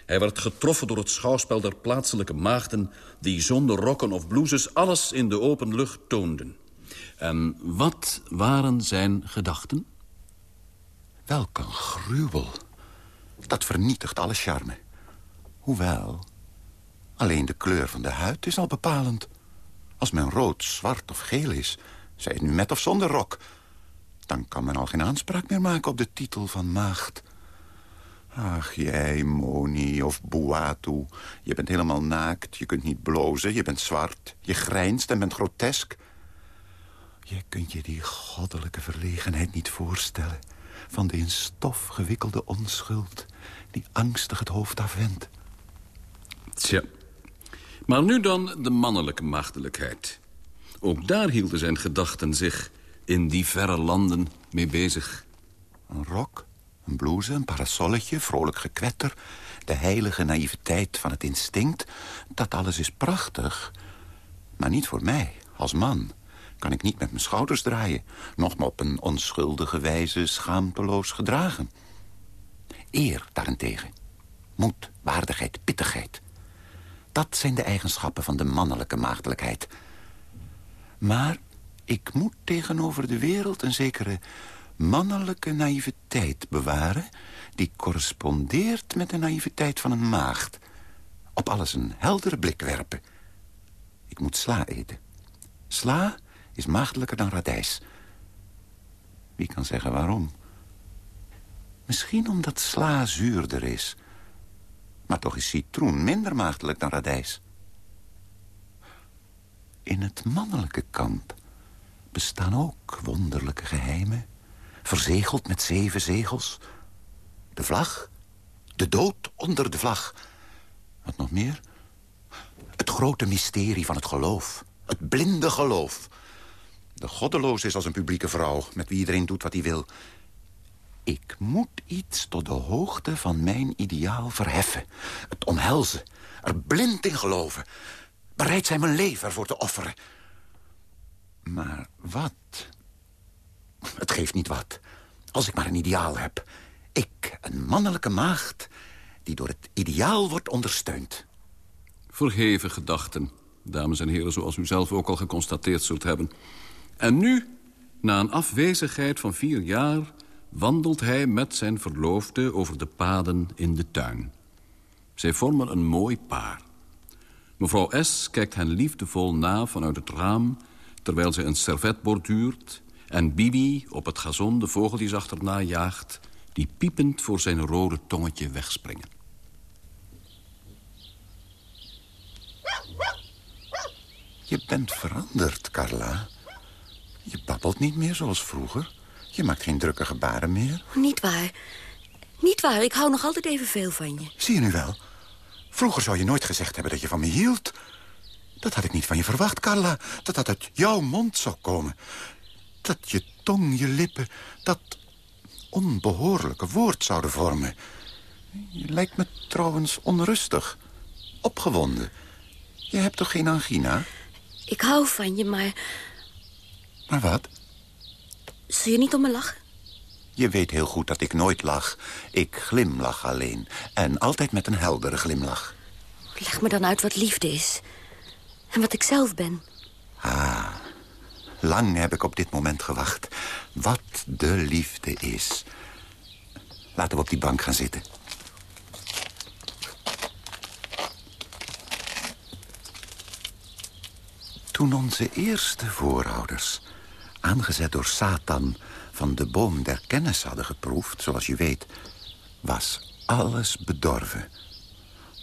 Hij werd getroffen door het schouwspel der plaatselijke maagden... die zonder rokken of blouses alles in de open lucht toonden. En wat waren zijn gedachten? Welk een gruwel. Dat vernietigt alle charme. Hoewel, alleen de kleur van de huid is al bepalend. Als men rood, zwart of geel is, zij het nu met of zonder rok... dan kan men al geen aanspraak meer maken op de titel van maagd. Ach, jij, Moni of Buatu, je bent helemaal naakt, je kunt niet blozen, je bent zwart, je grijnst en bent grotesk... Je kunt je die goddelijke verlegenheid niet voorstellen... van de in stof gewikkelde onschuld die angstig het hoofd afwendt. Tja, maar nu dan de mannelijke machtelijkheid. Ook daar hielden zijn gedachten zich in die verre landen mee bezig. Een rok, een blouse, een parasolletje, vrolijk gekwetter... de heilige naïviteit van het instinct... dat alles is prachtig, maar niet voor mij, als man kan ik niet met mijn schouders draaien... nog maar op een onschuldige wijze schaamteloos gedragen. Eer daarentegen. Moed, waardigheid, pittigheid. Dat zijn de eigenschappen van de mannelijke maagdelijkheid. Maar ik moet tegenover de wereld een zekere mannelijke naïviteit bewaren... die correspondeert met de naïviteit van een maagd. Op alles een heldere blik werpen. Ik moet sla eten. Sla is maagdelijker dan radijs. Wie kan zeggen waarom? Misschien omdat sla zuurder is. Maar toch is citroen minder maagdelijk dan radijs. In het mannelijke kamp bestaan ook wonderlijke geheimen. Verzegeld met zeven zegels. De vlag. De dood onder de vlag. Wat nog meer? Het grote mysterie van het geloof. Het blinde geloof. De goddeloos is als een publieke vrouw... met wie iedereen doet wat hij wil. Ik moet iets tot de hoogte van mijn ideaal verheffen. Het omhelzen. Er blind in geloven. Bereid zijn mijn leven ervoor te offeren. Maar wat? Het geeft niet wat. Als ik maar een ideaal heb. Ik, een mannelijke maagd... die door het ideaal wordt ondersteund. Verheven gedachten, dames en heren... zoals u zelf ook al geconstateerd zult hebben... En nu, na een afwezigheid van vier jaar... wandelt hij met zijn verloofde over de paden in de tuin. Zij vormen een mooi paar. Mevrouw S. kijkt hen liefdevol na vanuit het raam... terwijl zij een servet borduurt... en Bibi op het gazon de vogeltjes achterna jaagt... die piepend voor zijn rode tongetje wegspringen. Je bent veranderd, Carla. Je babbelt niet meer zoals vroeger. Je maakt geen drukke gebaren meer. Niet waar. Niet waar, ik hou nog altijd evenveel van je. Zie je nu wel? Vroeger zou je nooit gezegd hebben dat je van me hield. Dat had ik niet van je verwacht, Carla. Dat dat uit jouw mond zou komen. Dat je tong, je lippen, dat onbehoorlijke woord zouden vormen. Je lijkt me trouwens onrustig. Opgewonden. Je hebt toch geen angina? Ik hou van je, maar... Maar wat? Zul je niet om me lachen? Je weet heel goed dat ik nooit lach. Ik glimlach alleen. En altijd met een heldere glimlach. Leg me dan uit wat liefde is. En wat ik zelf ben. Ah, lang heb ik op dit moment gewacht. Wat de liefde is. Laten we op die bank gaan zitten. Toen onze eerste voorouders, aangezet door Satan... van de boom der kennis hadden geproefd, zoals je weet... was alles bedorven.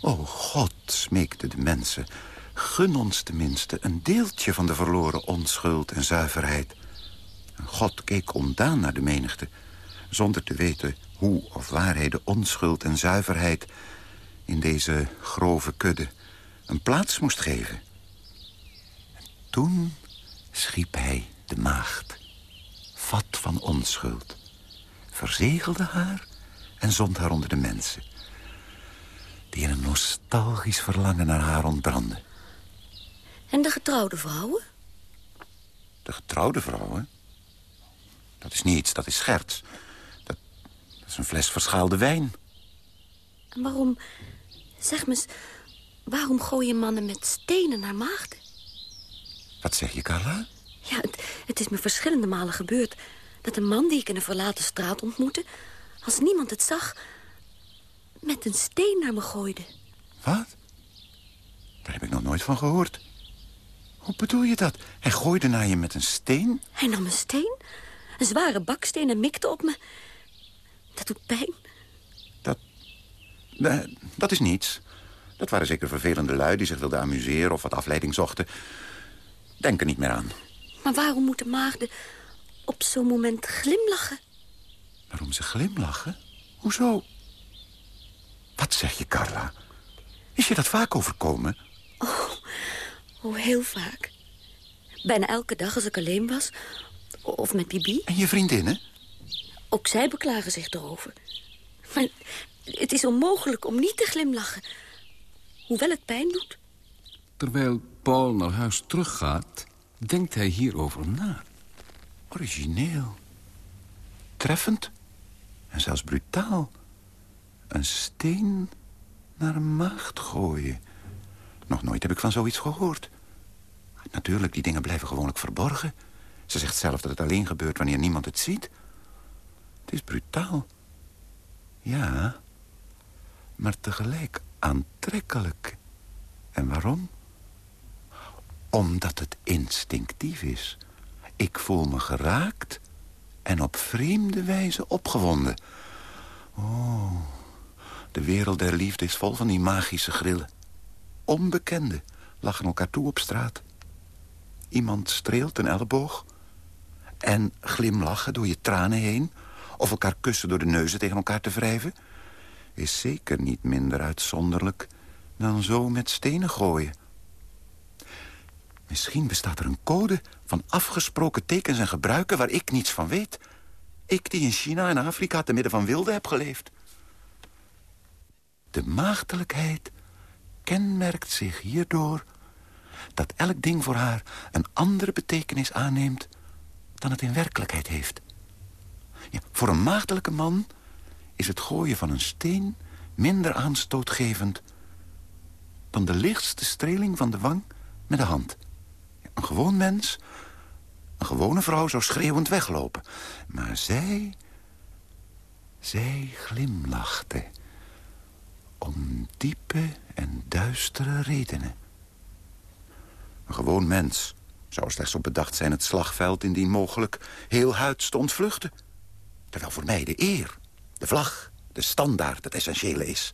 O God, smeekten de mensen... gun ons tenminste een deeltje van de verloren onschuld en zuiverheid. En God keek ontdaan naar de menigte... zonder te weten hoe of waar hij de onschuld en zuiverheid... in deze grove kudde een plaats moest geven... Toen schiep hij de maagd, vat van onschuld, verzegelde haar en zond haar onder de mensen, die in een nostalgisch verlangen naar haar ontbrandden. En de getrouwde vrouwen? De getrouwde vrouwen? Dat is niets, dat is scherts. Dat, dat is een fles verschaalde wijn. En waarom, zeg me eens, waarom gooien mannen met stenen naar maagden? Wat zeg je, Carla? Ja, het, het, is me verschillende malen gebeurd... dat een man die ik in een verlaten straat ontmoette... als niemand het zag, met een steen naar me gooide. Wat? Daar heb ik nog nooit van gehoord. Hoe bedoel je dat? Hij gooide naar je met een steen? Hij nam een steen, een zware baksteen en mikte op me. Dat doet pijn. Dat... Nee, dat is niets. Dat waren zeker vervelende lui die zich wilden amuseren... of wat afleiding zochten... Denk er niet meer aan. Maar waarom moeten maagden op zo'n moment glimlachen? Waarom ze glimlachen? Hoezo? Wat zeg je, Carla? Is je dat vaak overkomen? Oh, oh, heel vaak. Bijna elke dag als ik alleen was. Of met Bibi. En je vriendinnen? Ook zij beklagen zich erover. Maar het is onmogelijk om niet te glimlachen. Hoewel het pijn doet. Terwijl Paul naar huis teruggaat, denkt hij hierover na. Origineel. Treffend. En zelfs brutaal. Een steen naar een maagd gooien. Nog nooit heb ik van zoiets gehoord. Natuurlijk, die dingen blijven gewoonlijk verborgen. Ze zegt zelf dat het alleen gebeurt wanneer niemand het ziet. Het is brutaal. Ja, maar tegelijk aantrekkelijk. En waarom? Omdat het instinctief is. Ik voel me geraakt en op vreemde wijze opgewonden. Oh, de wereld der liefde is vol van die magische grillen. Onbekenden lachen elkaar toe op straat. Iemand streelt een elleboog en glimlachen door je tranen heen... of elkaar kussen door de neuzen tegen elkaar te wrijven... is zeker niet minder uitzonderlijk dan zo met stenen gooien. Misschien bestaat er een code van afgesproken tekens en gebruiken... waar ik niets van weet. Ik die in China en Afrika te midden van wilde heb geleefd. De maagdelijkheid kenmerkt zich hierdoor... dat elk ding voor haar een andere betekenis aanneemt... dan het in werkelijkheid heeft. Ja, voor een maagdelijke man is het gooien van een steen... minder aanstootgevend dan de lichtste streling van de wang met de hand. Een gewoon mens, een gewone vrouw zou schreeuwend weglopen. Maar zij, zij glimlachte. Om diepe en duistere redenen. Een gewoon mens zou slechts op bedacht zijn het slagveld... indien mogelijk heel huids te ontvluchten. Terwijl voor mij de eer, de vlag, de standaard het essentiële is.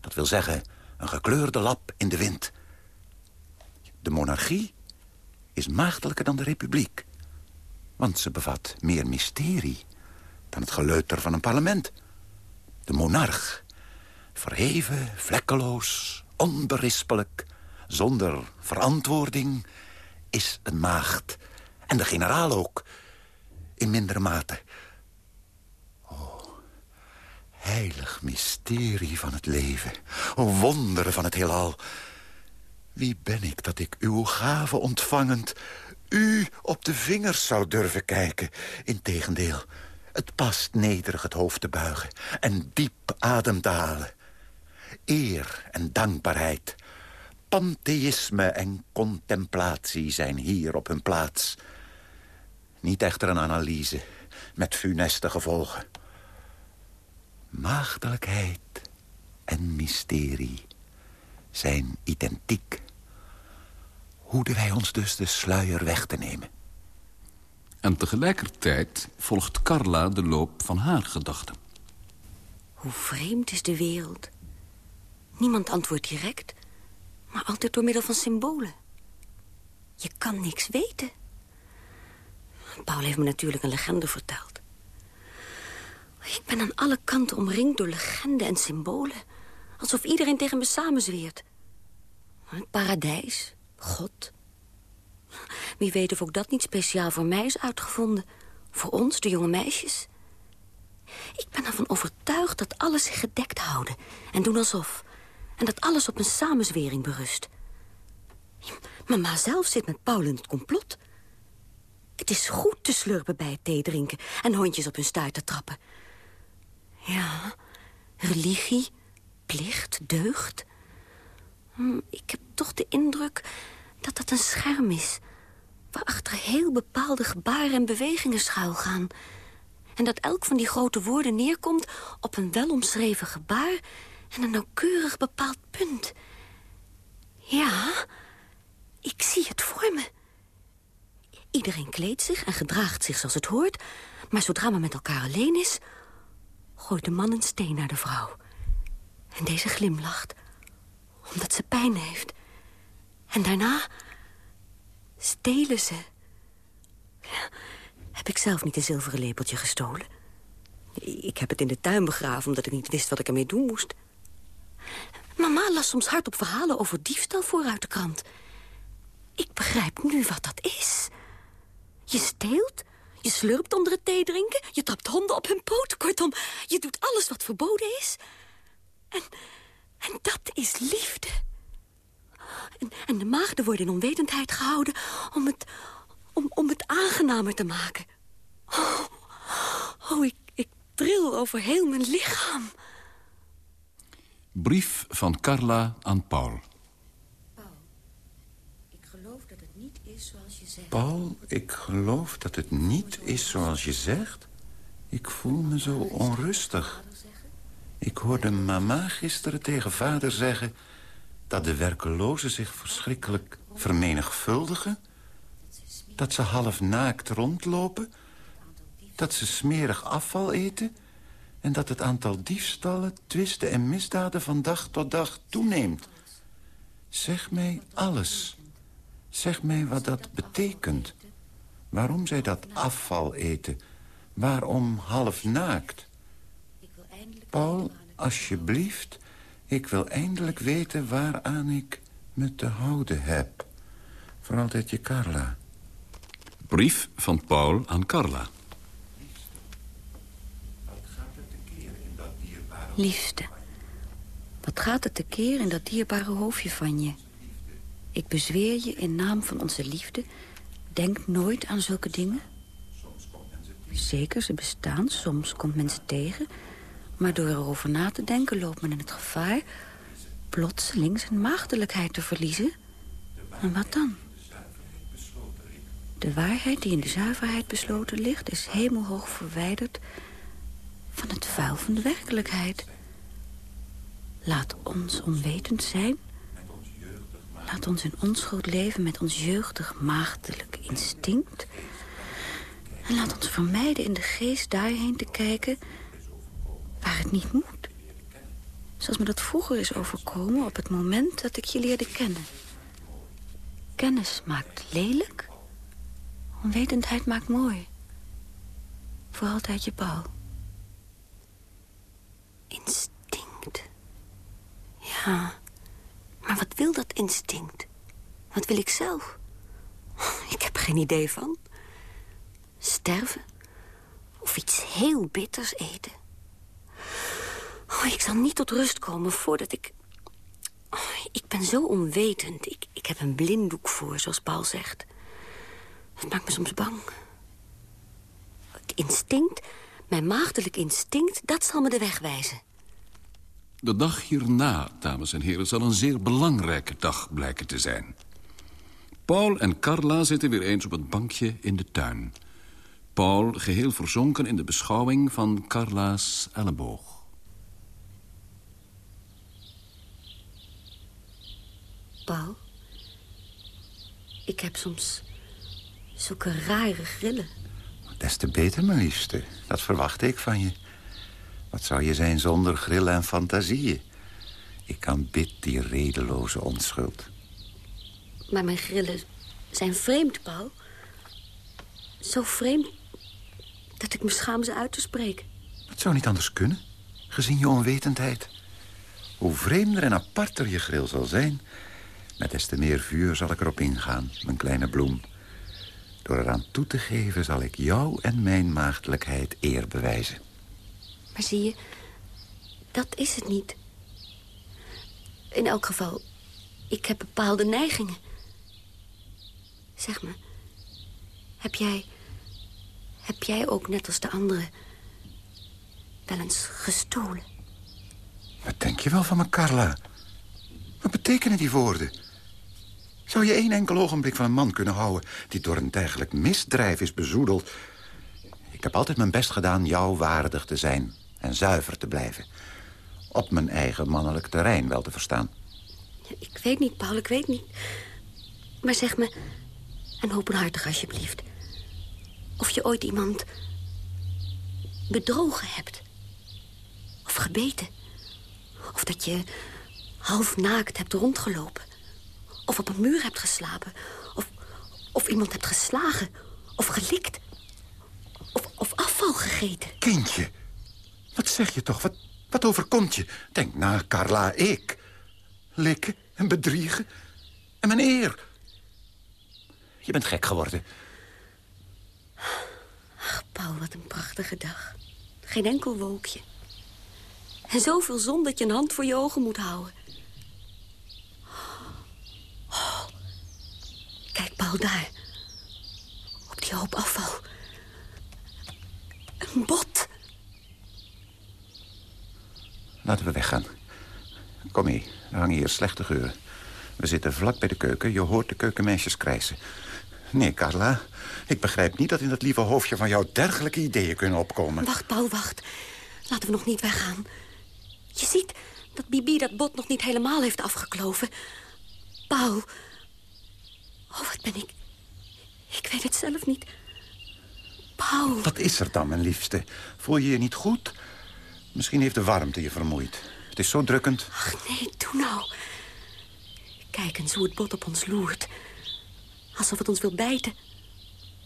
Dat wil zeggen, een gekleurde lap in de wind. De monarchie is maagdelijker dan de republiek. Want ze bevat meer mysterie dan het geleuter van een parlement. De monarch. Verheven, vlekkeloos, onberispelijk, zonder verantwoording, is een maagd. En de generaal ook, in mindere mate. Oh, heilig mysterie van het leven. O, wonderen van het heelal. Wie ben ik dat ik uw gave ontvangend... u op de vingers zou durven kijken? Integendeel, het past nederig het hoofd te buigen... en diep adem te halen. Eer en dankbaarheid, pantheïsme en contemplatie zijn hier op hun plaats. Niet echter een analyse, met funeste gevolgen. Maagdelijkheid en mysterie zijn identiek. Hoeden wij ons dus de sluier weg te nemen. En tegelijkertijd volgt Carla de loop van haar gedachten. Hoe vreemd is de wereld. Niemand antwoordt direct, maar altijd door middel van symbolen. Je kan niks weten. Paul heeft me natuurlijk een legende verteld. Ik ben aan alle kanten omringd door legenden en symbolen. Alsof iedereen tegen me samenzweert. Het paradijs, God. Wie weet of ook dat niet speciaal voor mij is uitgevonden. Voor ons, de jonge meisjes. Ik ben ervan overtuigd dat alles zich gedekt houden en doen alsof. En dat alles op een samenzwering berust. Mama zelf zit met Paul in het complot. Het is goed te slurpen bij het thee drinken en hondjes op hun staart te trappen. Ja, religie, plicht, deugd. Hm, ik heb toch de indruk dat dat een scherm is... waarachter heel bepaalde gebaren en bewegingen schuilgaan. En dat elk van die grote woorden neerkomt op een welomschreven gebaar... en een nauwkeurig bepaald punt. Ja, ik zie het voor me. Iedereen kleedt zich en gedraagt zich zoals het hoort... maar zodra men met elkaar alleen is... gooit de man een steen naar de vrouw. En deze glimlacht, omdat ze pijn heeft. En daarna stelen ze. Heb ik zelf niet een zilveren lepeltje gestolen? Ik heb het in de tuin begraven omdat ik niet wist wat ik ermee doen moest. Mama las soms hardop verhalen over diefstal vooruit de krant. Ik begrijp nu wat dat is. Je steelt, je slurpt onder het thee drinken... je trapt honden op hun poten. Kortom, je doet alles wat verboden is. En, en dat is liefde. En, en de maagden worden in onwetendheid gehouden... om het, om, om het aangenamer te maken. Oh, oh ik, ik tril over heel mijn lichaam. Brief van Carla aan Paul. Paul, ik geloof dat het niet is zoals je zegt. Ik voel me zo onrustig. Ik hoorde mama gisteren tegen vader zeggen... dat de werkelozen zich verschrikkelijk vermenigvuldigen. Dat ze half naakt rondlopen. Dat ze smerig afval eten. En dat het aantal diefstallen, twisten en misdaden van dag tot dag toeneemt. Zeg mij alles. Zeg mij wat dat betekent. Waarom zij dat afval eten? Waarom half naakt? Paul, alsjeblieft, ik wil eindelijk weten waaraan ik me te houden heb. Voor altijd je Carla. Brief van Paul aan Carla. Liefste, wat gaat het tekeer in dat dierbare hoofdje van je? Ik bezweer je in naam van onze liefde... denk nooit aan zulke dingen. Zeker, ze bestaan. Soms komt men ze tegen. Maar door erover na te denken loopt men in het gevaar... plotseling zijn maagdelijkheid te verliezen. En wat dan? De waarheid die in de zuiverheid besloten ligt... is hemelhoog verwijderd van het vuil van de werkelijkheid. Laat ons onwetend zijn Laat ons in onschuld leven met ons jeugdig maagdelijk instinct. En laat ons vermijden in de geest daarheen te kijken waar het niet moet. Zoals me dat vroeger is overkomen op het moment dat ik je leerde kennen. Kennis maakt lelijk. Onwetendheid maakt mooi. Voor altijd je Paul. Instinct. Ja, maar wat wil dat instinct? Wat wil ik zelf? Ik heb geen idee van. Sterven? Of iets heel bitters eten? Oh, ik zal niet tot rust komen voordat ik... Oh, ik ben zo onwetend. Ik, ik heb een blinddoek voor, zoals Paul zegt. Het maakt me soms bang. Het instinct, mijn maagdelijk instinct, dat zal me de weg wijzen. De dag hierna, dames en heren, zal een zeer belangrijke dag blijken te zijn. Paul en Carla zitten weer eens op het bankje in de tuin. Paul geheel verzonken in de beschouwing van Carla's elleboog. Paul, ik heb soms zulke rare grillen. Des te beter, mijn liefste. Dat verwacht ik van je. Wat zou je zijn zonder grillen en fantasieën? Ik kan bid die redeloze onschuld. Maar mijn grillen zijn vreemd, Paul. Zo vreemd dat ik me schaam ze uit te spreken. Het zou niet anders kunnen, gezien je onwetendheid. Hoe vreemder en aparter je grill zal zijn... met des te meer vuur zal ik erop ingaan, mijn kleine bloem. Door eraan toe te geven zal ik jou en mijn maagdelijkheid eer bewijzen. Maar zie je, dat is het niet. In elk geval, ik heb bepaalde neigingen. Zeg me, heb jij... heb jij ook net als de anderen... wel eens gestolen? Wat denk je wel van me, Carla? Wat betekenen die woorden? Zou je één enkel ogenblik van een man kunnen houden... die door een dergelijk misdrijf is bezoedeld? Ik heb altijd mijn best gedaan jou waardig te zijn... en zuiver te blijven. Op mijn eigen mannelijk terrein wel te verstaan. Ik weet niet, Paul, ik weet niet. Maar zeg me, en openhartig alsjeblieft... of je ooit iemand bedrogen hebt. Of gebeten. Of dat je half naakt hebt rondgelopen. Of op een muur hebt geslapen. Of, of iemand hebt geslagen. Of gelikt. Of, of afval gegeten. Kindje, wat zeg je toch? Wat, wat overkomt je? Denk na, Carla, ik. Likken en bedriegen. En mijn eer. Je bent gek geworden. Ach, Paul, wat een prachtige dag. Geen enkel wolkje. En zoveel zon dat je een hand voor je ogen moet houden. Oh. Kijk, Paul, daar. Op die hoop afval. Een bot. Laten we weggaan. Kom mee, er hangen hier slechte geuren. We zitten vlak bij de keuken, je hoort de keukenmeisjes krijsen. Nee, Carla, ik begrijp niet dat in dat lieve hoofdje van jou dergelijke ideeën kunnen opkomen. Wacht, Paul, wacht. Laten we nog niet weggaan. Je ziet dat Bibi dat bot nog niet helemaal heeft afgekloven. Paul. Oh, wat ben ik... Ik weet het zelf niet. Paul. Wat is er dan, mijn liefste? Voel je je niet goed? Misschien heeft de warmte je vermoeid. Het is zo drukkend. Ach, nee, doe nou. Kijk eens hoe het bot op ons loert. Alsof het ons wil bijten.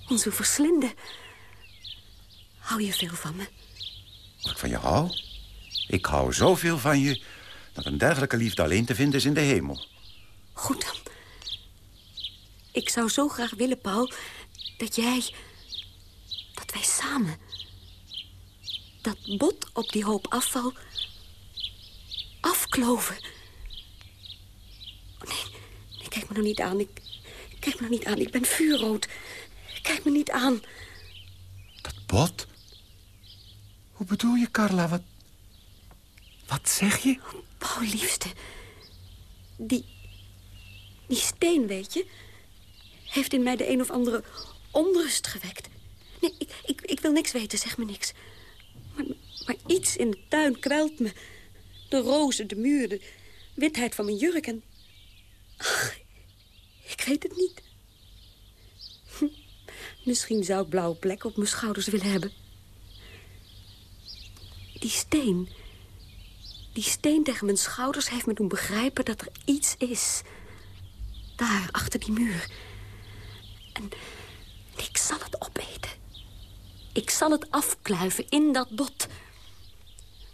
Ons wil verslinden. Hou je veel van me? Of ik van je hou? Ik hou zoveel van je... dat een dergelijke liefde alleen te vinden is in de hemel. Goed dan. Ik zou zo graag willen, Paul, dat jij... dat wij samen... dat bot op die hoop afval... afkloven. Oh, nee, nee, kijk me nou niet aan. Ik, kijk me nou niet aan. Ik ben vuurrood. Kijk me niet aan. Dat bot? Hoe bedoel je, Carla? Wat, wat zeg je? Paul, liefste. Die, die steen, weet je... heeft in mij de een of andere onrust gewekt. Nee, ik, ik, ik wil niks weten, zeg me niks. Maar, maar iets in de tuin kwelt me. De rozen, de muur, de witheid van mijn jurk en... Ach, ik weet het niet. Misschien zou ik blauwe plekken op mijn schouders willen hebben. Die steen... Die steen tegen mijn schouders heeft me doen begrijpen dat er iets is. Daar, achter die muur. En ik zal het opeten. Ik zal het afkluiven in dat bot.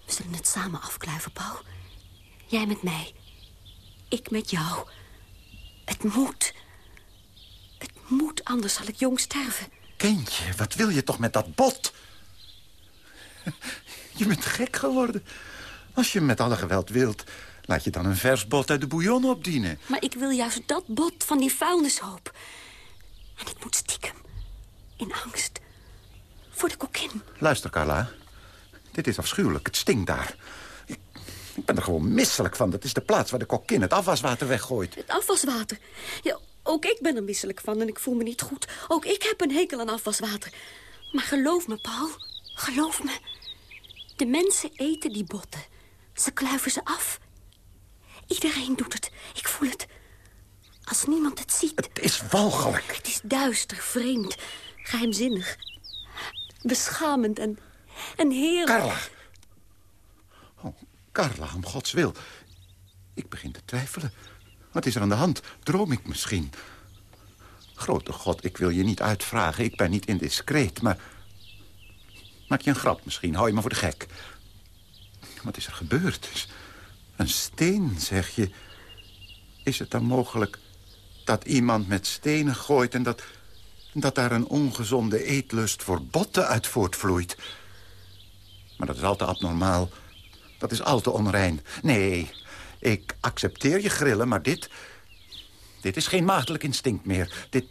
We zullen het samen afkluiven, Paul. Jij met mij. Ik met jou. Het moet. Het moet, anders zal ik jong sterven. Kindje, wat wil je toch met dat bot? Je bent gek geworden. Als je met alle geweld wilt, laat je dan een vers bot uit de bouillon opdienen. Maar ik wil juist dat bot van die vuilnishoop. En het moet stiekem. In angst. Voor de kokkin. Luister, Carla. Dit is afschuwelijk. Het stinkt daar. Ik, ik ben er gewoon misselijk van. Dat is de plaats waar de kokkin het afwaswater weggooit. Het afwaswater. Ja, ook ik ben er misselijk van en ik voel me niet goed. Ook ik heb een hekel aan afwaswater. Maar geloof me, Paul. Geloof me. De mensen eten die botten. Ze kluiven ze af. Iedereen doet het. Ik voel het. Als niemand het ziet. Het is walgelijk. Het is duister, vreemd, geheimzinnig. Beschamend en, en heerlijk. Carla. Oh, Carla, om gods wil. Ik begin te twijfelen. Wat is er aan de hand? Droom ik misschien? Grote god, ik wil je niet uitvragen. Ik ben niet indiscreet, maar... Maak je een grap misschien? Hou je me voor de gek? Wat is er gebeurd? Een steen, zeg je. Is het dan mogelijk dat iemand met stenen gooit... en dat, dat daar een ongezonde eetlust voor botten uit voortvloeit? Maar dat is al te abnormaal. Dat is al te onrein. Nee, ik accepteer je grillen, maar dit... Dit is geen maagdelijk instinct meer. Dit,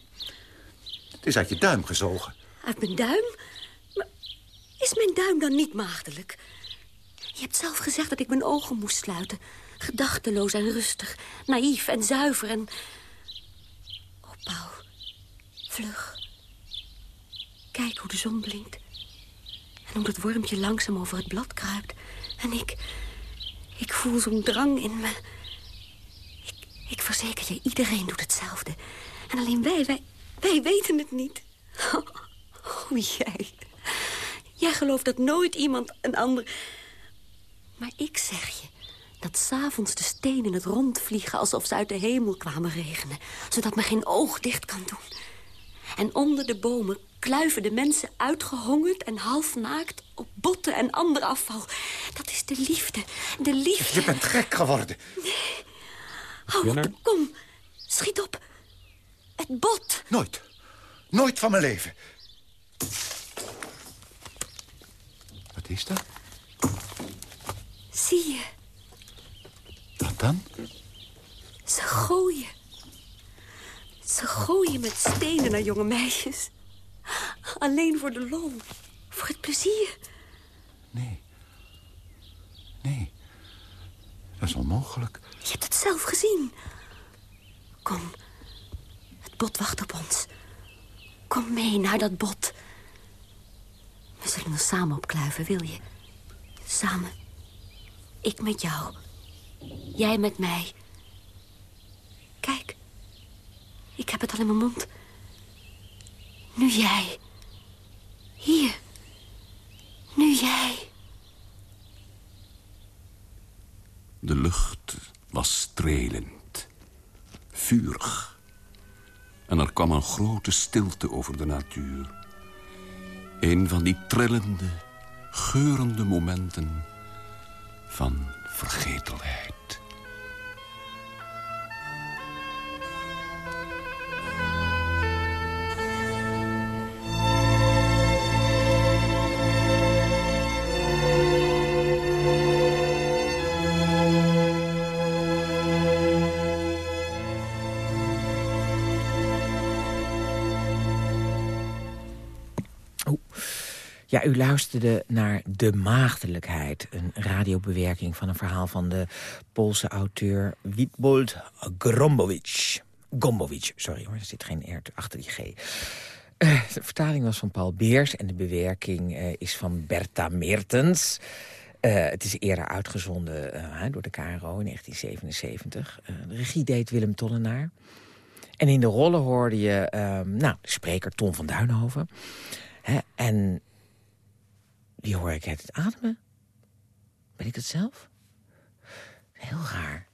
dit is uit je duim gezogen. Uit mijn duim? Maar is mijn duim dan niet maagdelijk? Je hebt zelf gezegd dat ik mijn ogen moest sluiten. Gedachteloos en rustig. Naïef en zuiver en... Paul. Vlug. Kijk hoe de zon blinkt. En hoe dat wormpje langzaam over het blad kruipt. En ik... Ik voel zo'n drang in me. Ik, ik verzeker je, iedereen doet hetzelfde. En alleen wij, wij, wij weten het niet. Oh, jij. Jij gelooft dat nooit iemand een ander... Maar ik zeg je dat s'avonds de stenen het rond vliegen... alsof ze uit de hemel kwamen regenen. Zodat men geen oog dicht kan doen. En onder de bomen kluiven de mensen uitgehongerd en half naakt... op botten en ander afval. Dat is de liefde, de liefde. Je bent gek geworden. Nee. Hou op, kom. Schiet op. Het bot. Nooit. Nooit van mijn leven. Wat is dat? Zie je, Wat dan? ze gooien. Ze gooien met stenen naar jonge meisjes. Alleen voor de lol. Voor het plezier. Nee. Nee. Dat is onmogelijk. Je hebt het zelf gezien. Kom, het bot wacht op ons. Kom mee naar dat bot. We zullen er samen op kluiven, wil je? Samen. Ik met jou. Jij met mij. Kijk. Ik heb het al in mijn mond. Nu jij. Hier. Nu jij. De lucht was strelend, vurig. En er kwam een grote stilte over de natuur. Een van die trillende, geurende momenten van vergetelheid. U luisterde naar De Maagdelijkheid. Een radiobewerking van een verhaal van de Poolse auteur Witbold Grombowicz. Gombowicz, sorry hoor, er zit geen R achter die G. Eh, de vertaling was van Paul Beers en de bewerking eh, is van Bertha Meertens. Eh, het is eerder uitgezonden door de KRO in 1977. Eh, de regie deed Willem Tollenaar. En in de rollen hoorde je ehm, nou, de spreker Tom van Duinhoven. Hè, en die hoor ik het ademen. Ben ik het zelf? Heel raar.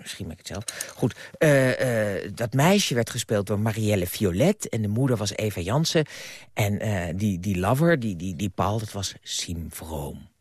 Misschien ben ik het zelf. Goed, eh, eh, dat meisje werd gespeeld door Marielle Violet... en de moeder was Eva Jansen. En eh, die, die lover, die, die, die Paul, dat was Siem Vroom.